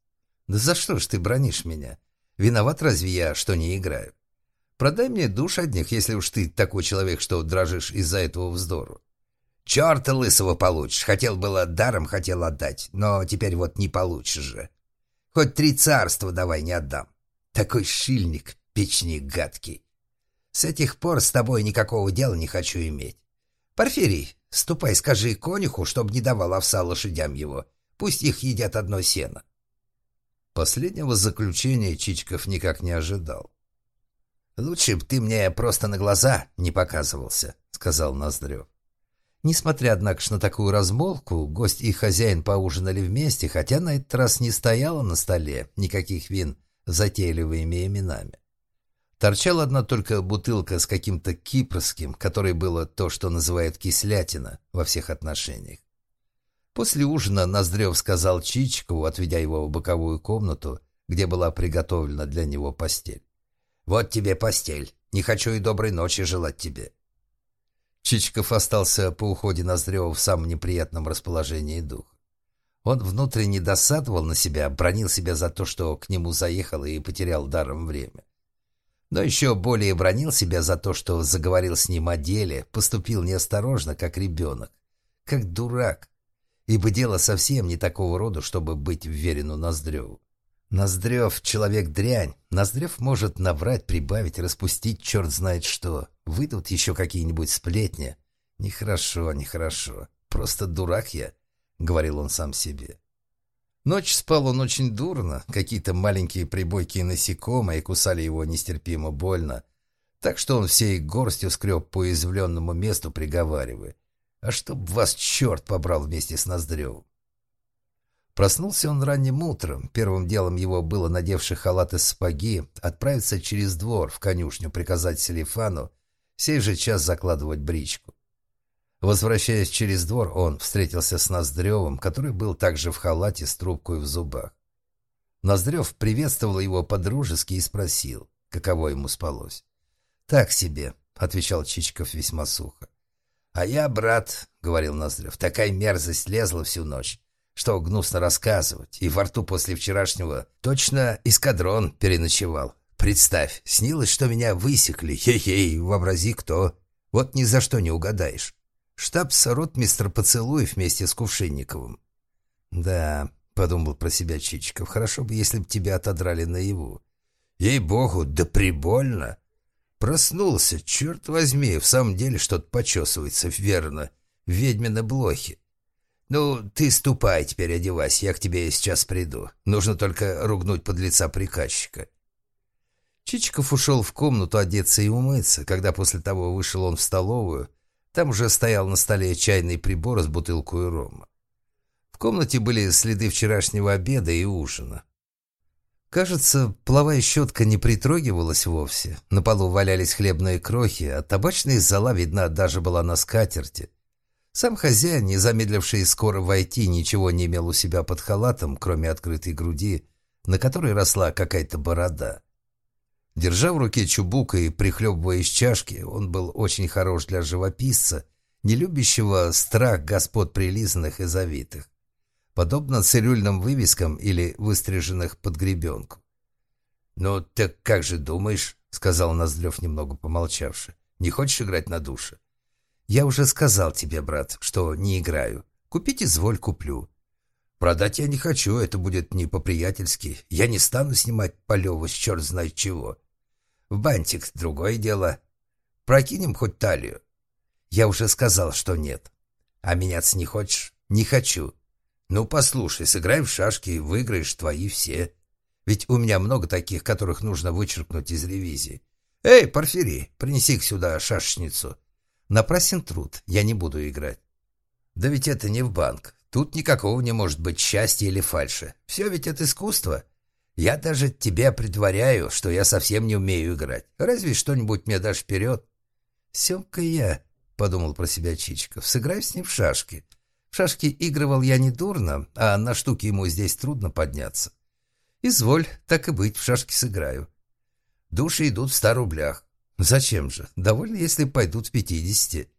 Да за что ж ты бронишь меня? Виноват разве я, что не играю? Продай мне душ одних, если уж ты такой человек, что дрожишь из-за этого вздору. Черта лысого получишь. Хотел было даром, хотел отдать, но теперь вот не получишь же. Хоть три царства давай не отдам. Такой шильник, печник гадкий. С этих пор с тобой никакого дела не хочу иметь. Порфирий, ступай, скажи конюху, чтоб не давал овса лошадям его. Пусть их едят одно сено. Последнего заключения Чичков никак не ожидал. «Лучше б ты мне просто на глаза не показывался», — сказал Ноздрев. Несмотря, однако, на такую размолвку, гость и хозяин поужинали вместе, хотя на этот раз не стояло на столе никаких вин затейливыми именами. Торчала одна только бутылка с каким-то кипрским, которой было то, что называют кислятина во всех отношениях. После ужина Ноздрев сказал Чичикову, отведя его в боковую комнату, где была приготовлена для него постель. «Вот тебе постель. Не хочу и доброй ночи желать тебе». Чичиков остался по уходе Ноздрева в самом неприятном расположении духа. Он внутренне досадовал на себя, бронил себя за то, что к нему заехал и потерял даром время но еще более бронил себя за то, что заговорил с ним о деле, поступил неосторожно, как ребенок, как дурак, ибо дело совсем не такого рода, чтобы быть вверену Ноздреву. Ноздрев — человек-дрянь, Ноздрев может наврать, прибавить, распустить черт знает что. Выйдут еще какие-нибудь сплетни. Нехорошо, нехорошо, просто дурак я, — говорил он сам себе. Ночь спал он очень дурно, какие-то маленькие прибойки и насекомые кусали его нестерпимо больно, так что он всей горстью скреб по уязвленному месту, приговаривая. «А чтоб вас черт побрал вместе с Ноздревым!» Проснулся он ранним утром. Первым делом его было, надевший халат и сапоги, отправиться через двор в конюшню, приказать Селифану сей же час закладывать бричку. Возвращаясь через двор, он встретился с Ноздревым, который был также в халате с трубкой в зубах. Ноздрев приветствовал его по-дружески и спросил, каково ему спалось. «Так себе», — отвечал Чичиков весьма сухо. «А я, брат», — говорил Ноздрев, — «такая мерзость лезла всю ночь, что гнусно рассказывать, и во рту после вчерашнего точно эскадрон переночевал. Представь, снилось, что меня высекли, хе-хей, вообрази кто. Вот ни за что не угадаешь. Штаб-сорот-мистер Поцелуев вместе с Кувшинниковым. Да, подумал про себя Чичиков, хорошо бы, если бы тебя отодрали наяву. Ей-богу, да прибольно. Проснулся, черт возьми, в самом деле что-то почесывается, верно, ведьмины блохи. Ну, ты ступай теперь одевайся, я к тебе сейчас приду. Нужно только ругнуть под лица приказчика. Чичиков ушел в комнату одеться и умыться. Когда после того вышел он в столовую, там уже стоял на столе чайный прибор с бутылкой рома. В комнате были следы вчерашнего обеда и ужина. Кажется, половая щетка не притрогивалась вовсе. На полу валялись хлебные крохи, а табачная зола видна даже была на скатерти. Сам хозяин, не замедливший скоро войти, ничего не имел у себя под халатом, кроме открытой груди, на которой росла какая-то борода. Держа в руке чубук и прихлебывая из чашки, он был очень хорош для живописца, не любящего страх господ прилизанных и завитых, подобно цирюльным вывескам или выстриженных под гребенку. «Ну, так как же думаешь?» — сказал Ноздрев, немного помолчавши. «Не хочешь играть на душе?» «Я уже сказал тебе, брат, что не играю. Купить изволь, куплю. Продать я не хочу, это будет не по-приятельски. Я не стану снимать полево с черт знает чего. В бантик другое дело. Прокинем хоть талию. Я уже сказал, что нет. А меняться не хочешь? Не хочу. Ну, послушай, сыграем в шашки, выиграешь твои все. Ведь у меня много таких, которых нужно вычеркнуть из ревизии. Эй, Порфирий, принеси-ка сюда шашечницу. Напрасен труд, я не буду играть. Да ведь это не в банк. Тут никакого не может быть счастья или фальши. Все ведь это искусство. Я даже тебе предваряю, что я совсем не умею играть. Разве что-нибудь мне дашь вперед? Семка я, — подумал про себя Чичиков, — сыграю с ним в шашки. В шашки игрывал я недурно, а на штуки ему здесь трудно подняться. Изволь, так и быть, в шашки сыграю. Души идут в ста рублях. Зачем же? Довольно, если пойдут в пятидесяти.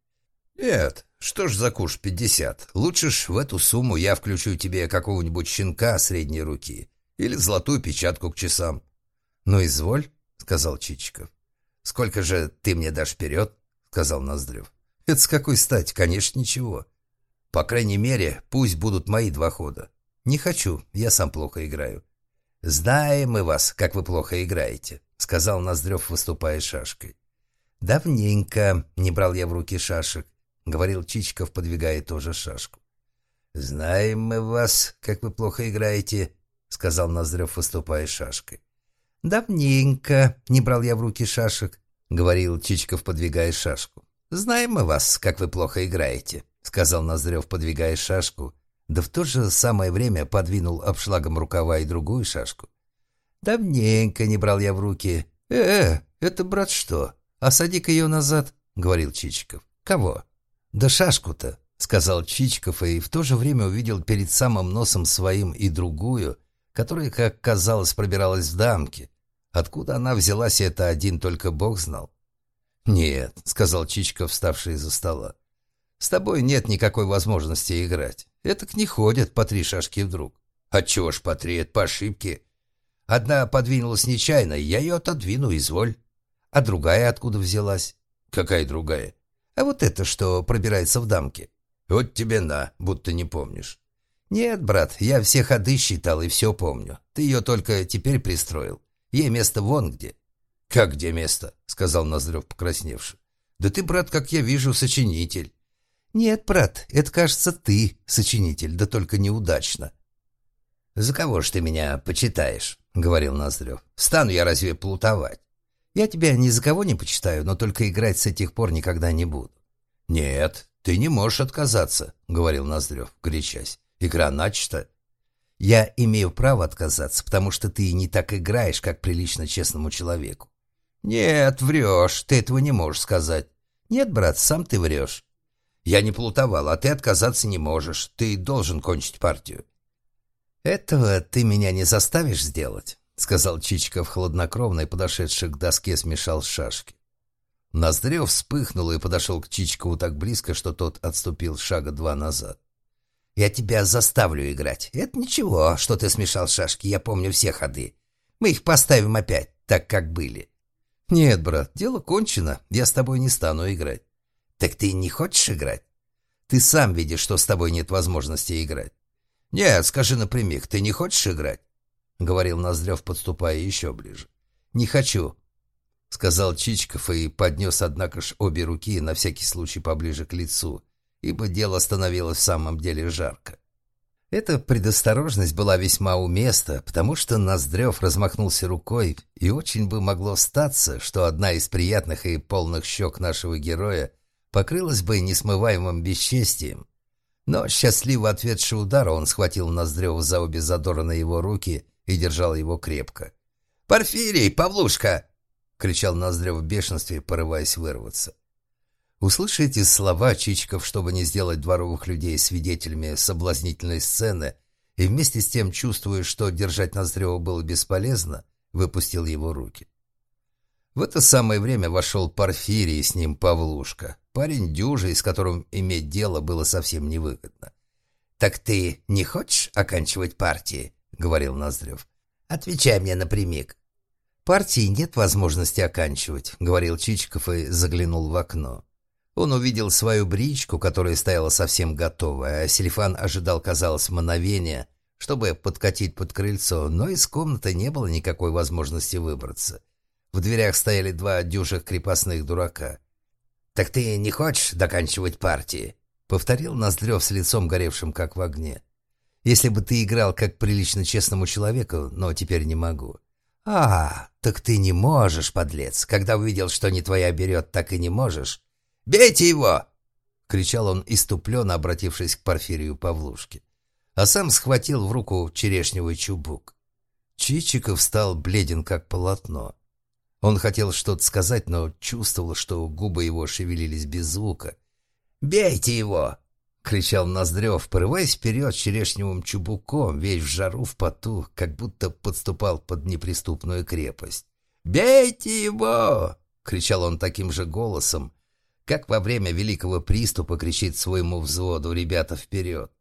Нет, что ж за куш пятьдесят? Лучше ж в эту сумму я включу тебе какого-нибудь щенка средней руки. Или золотую печатку к часам. — Ну, изволь, — сказал Чичиков. — Сколько же ты мне дашь вперед? — сказал Ноздрев. — Это с какой стати? Конечно, ничего. По крайней мере, пусть будут мои два хода. Не хочу, я сам плохо играю. — Знаем мы вас, как вы плохо играете, — сказал Ноздрев, выступая шашкой. — Давненько не брал я в руки шашек, — говорил Чичиков, подвигая тоже шашку. — Знаем мы вас, как вы плохо играете, — сказал Ноздрев, выступая шашкой. «Давненько не брал я в руки шашек», — говорил Чичиков, подвигая шашку. «Знаем мы вас, как вы плохо играете», — сказал Ноздрев, подвигая шашку, да в то же самое время подвинул обшлагом рукава и другую шашку. «Давненько не брал я в руки». «Э, это, брат, что? Осади-ка ее назад», — говорил Чичиков. «Кого?» «Да шашку-то», — сказал Чичиков, и в то же время увидел перед самым носом своим и другую — которая, как казалось, пробиралась в дамки. Откуда она взялась, это один только Бог знал. «Нет», — сказал Чичка, вставший из-за стола. «С тобой нет никакой возможности играть. Этак не ходят по три шашки вдруг». «Отчего ж по три? Это по ошибке. Одна подвинулась нечаянно, я ее отодвину, изволь. А другая откуда взялась?» «Какая другая?» «А вот это, что пробирается в дамки». «Вот тебе на, будто не помнишь». «Нет, брат, я все ходы считал и все помню. Ты ее только теперь пристроил. Ей место вон где». «Как где место?» — сказал Ноздрев, покрасневший. «Да ты, брат, как я вижу, сочинитель». «Нет, брат, это, кажется, ты сочинитель, да только неудачно». «За кого ж ты меня почитаешь?» — говорил Ноздрев. «Стану я разве плутовать?» «Я тебя ни за кого не почитаю, но только играть с этих пор никогда не буду». «Нет, ты не можешь отказаться», — говорил Ноздрев, горячась. Игра начата. Я имею право отказаться, потому что ты не так играешь, как прилично честному человеку. Нет, врешь, ты этого не можешь сказать. Нет, брат, сам ты врешь. Я не плутовал, а ты отказаться не можешь. Ты должен кончить партию. Этого ты меня не заставишь сделать, сказал Чичиков хладнокровно и, подошедший к доске, смешал шашки. Ноздрев вспыхнул и подошел к Чичикову так близко, что тот отступил шага два назад. Я тебя заставлю играть. Это ничего, что ты смешал шашки, я помню все ходы. Мы их поставим опять, так как были. Нет, брат, дело кончено, я с тобой не стану играть. Так ты не хочешь играть? Ты сам видишь, что с тобой нет возможности играть. Нет, скажи напрямик, ты не хочешь играть? Говорил Ноздрев, подступая еще ближе. Не хочу, сказал Чичков и поднес, однако ж, обе руки на всякий случай поближе к лицу, ибо дело становилось в самом деле жарко. Эта предосторожность была весьма уместна, потому что Ноздрев размахнулся рукой, и очень бы могло статься, что одна из приятных и полных щек нашего героя покрылась бы несмываемым бесчестием. Но счастливо ответший удар он схватил Ноздрева за обе задорные его руки и держал его крепко. «Порфирий, Павлушка!» — кричал Ноздрев в бешенстве, порываясь вырваться. Услышав эти слова, Чичиков, чтобы не сделать дворовых людей свидетелями соблазнительной сцены, и вместе с тем, чувствуя, что держать Ноздрева было бесполезно, выпустил его руки. В это самое время вошел Порфирий, с ним Павлушка, парень дюжий, с которым иметь дело было совсем невыгодно. «Так ты не хочешь оканчивать партии?» — говорил Ноздрев. «Отвечай мне напрямик». «Партии нет возможности оканчивать», — говорил Чичиков и заглянул в окно. Он увидел свою бричку, которая стояла совсем готовая, а Селифан ожидал, казалось, мановения, чтобы подкатить под крыльцо, но из комнаты не было никакой возможности выбраться. В дверях стояли два дюжих крепостных дурака. «Так ты не хочешь доканчивать партии?» — повторил Ноздрев с лицом горевшим, как в огне. «Если бы ты играл как прилично честному человеку, но теперь не могу». «А, так ты не можешь, подлец. Когда увидел, что не твоя берет, так и не можешь. Бейте его!» — кричал он иступленно, обратившись к Порфирию Павлушке. А сам схватил в руку черешневый чубук. Чичиков стал бледен, как полотно. Он хотел что-то сказать, но чувствовал, что губы его шевелились без звука. «Бейте его!» — кричал Ноздрев, порываясь вперед черешневым чубуком, весь в жару, в поту, как будто подступал под неприступную крепость. «Бейте его!» — кричал он таким же голосом, как во время великого приступа кричит своему взводу «Ребята, вперед!».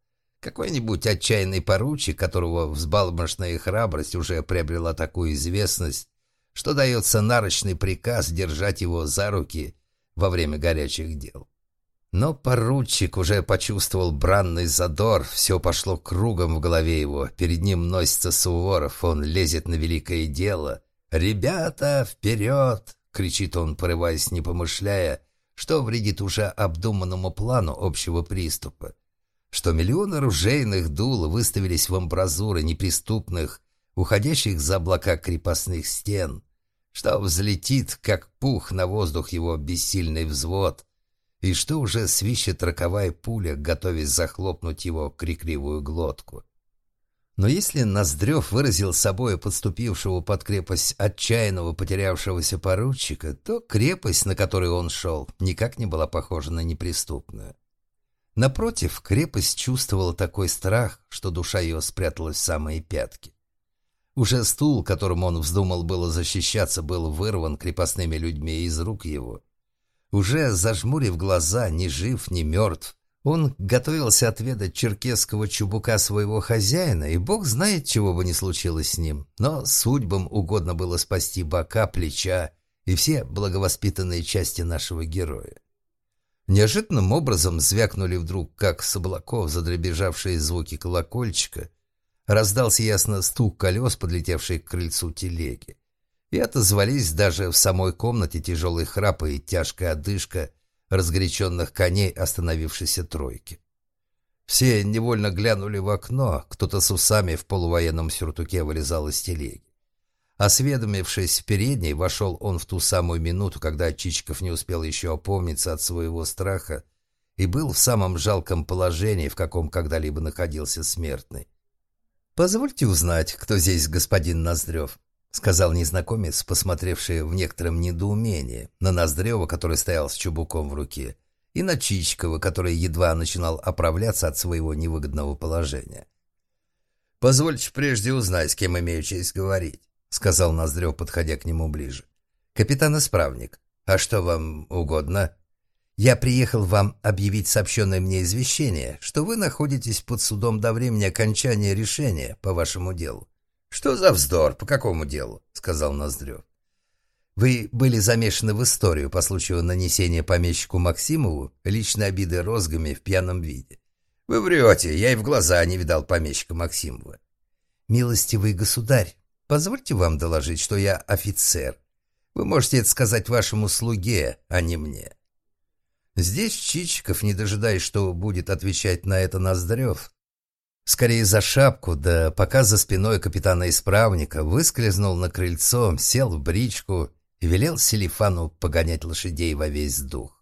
Какой-нибудь отчаянный поручик, которого взбалмошная храбрость уже приобрела такую известность, что дается нарочный приказ держать его за руки во время горячих дел. Но поручик уже почувствовал бранный задор, все пошло кругом в голове его, перед ним носится Суворов, он лезет на великое дело. «Ребята, вперед!» — кричит он, порываясь, не помышляя, что вредит уже обдуманному плану общего приступа, что миллионы ружейных дул выставились в амбразуры неприступных, уходящих за облака крепостных стен, что взлетит, как пух на воздух его бессильный взвод, и что уже свищет роковая пуля, готовясь захлопнуть его крикливую глотку. Но если Ноздрев выразил собой подступившего под крепость отчаянного потерявшегося поручика, то крепость, на которую он шел, никак не была похожа на неприступную. Напротив, крепость чувствовала такой страх, что душа ее спряталась в самые пятки. Уже стул, которым он вздумал было защищаться, был вырван крепостными людьми из рук его. Уже зажмурив глаза, ни жив, ни мертв, он готовился отведать черкесского чубука своего хозяина, и бог знает, чего бы ни случилось с ним. Но судьбам угодно было спасти бока, плеча и все благовоспитанные части нашего героя. Неожиданным образом звякнули вдруг, как с облаков задребежавшие звуки колокольчика. Раздался ясно стук колес, подлетевшей к крыльцу телеги. И отозвались даже в самой комнате тяжелый храп и тяжкая одышка — разгоряченных коней остановившейся тройки. Все невольно глянули в окно, кто-то с усами в полувоенном сюртуке вылезал из телеги. Осведомившись в передней, вошел он в ту самую минуту, когда Чичиков не успел еще опомниться от своего страха и был в самом жалком положении, в каком когда-либо находился смертный. «Позвольте узнать, кто здесь господин Ноздрев», — сказал незнакомец, посмотревший в некотором недоумении на Ноздрева, который стоял с чубуком в руке, и на Чичкова, который едва начинал оправляться от своего невыгодного положения. «Позвольте прежде узнать, с кем имею честь говорить», — сказал Ноздрев, подходя к нему ближе. «Капитан-исправник, а что вам угодно?» «Я приехал вам объявить сообщенное мне извещение, что вы находитесь под судом до времени окончания решения по вашему делу». «Что за вздор? По какому делу?» — сказал Ноздрев. «Вы были замешаны в историю по случаю нанесения помещику Максимову личной обиды розгами в пьяном виде. «Вы врете, я и в глаза не видал помещика Максимова». «Милостивый государь, позвольте вам доложить, что я офицер. Вы можете это сказать вашему слуге, а не мне». Здесь Чичиков, не дожидаясь, что будет отвечать на это Ноздрев, скорее за шапку, да пока за спиной капитана-исправника выскользнул на крыльцо, сел в бричку и велел Селифану погонять лошадей во весь дух.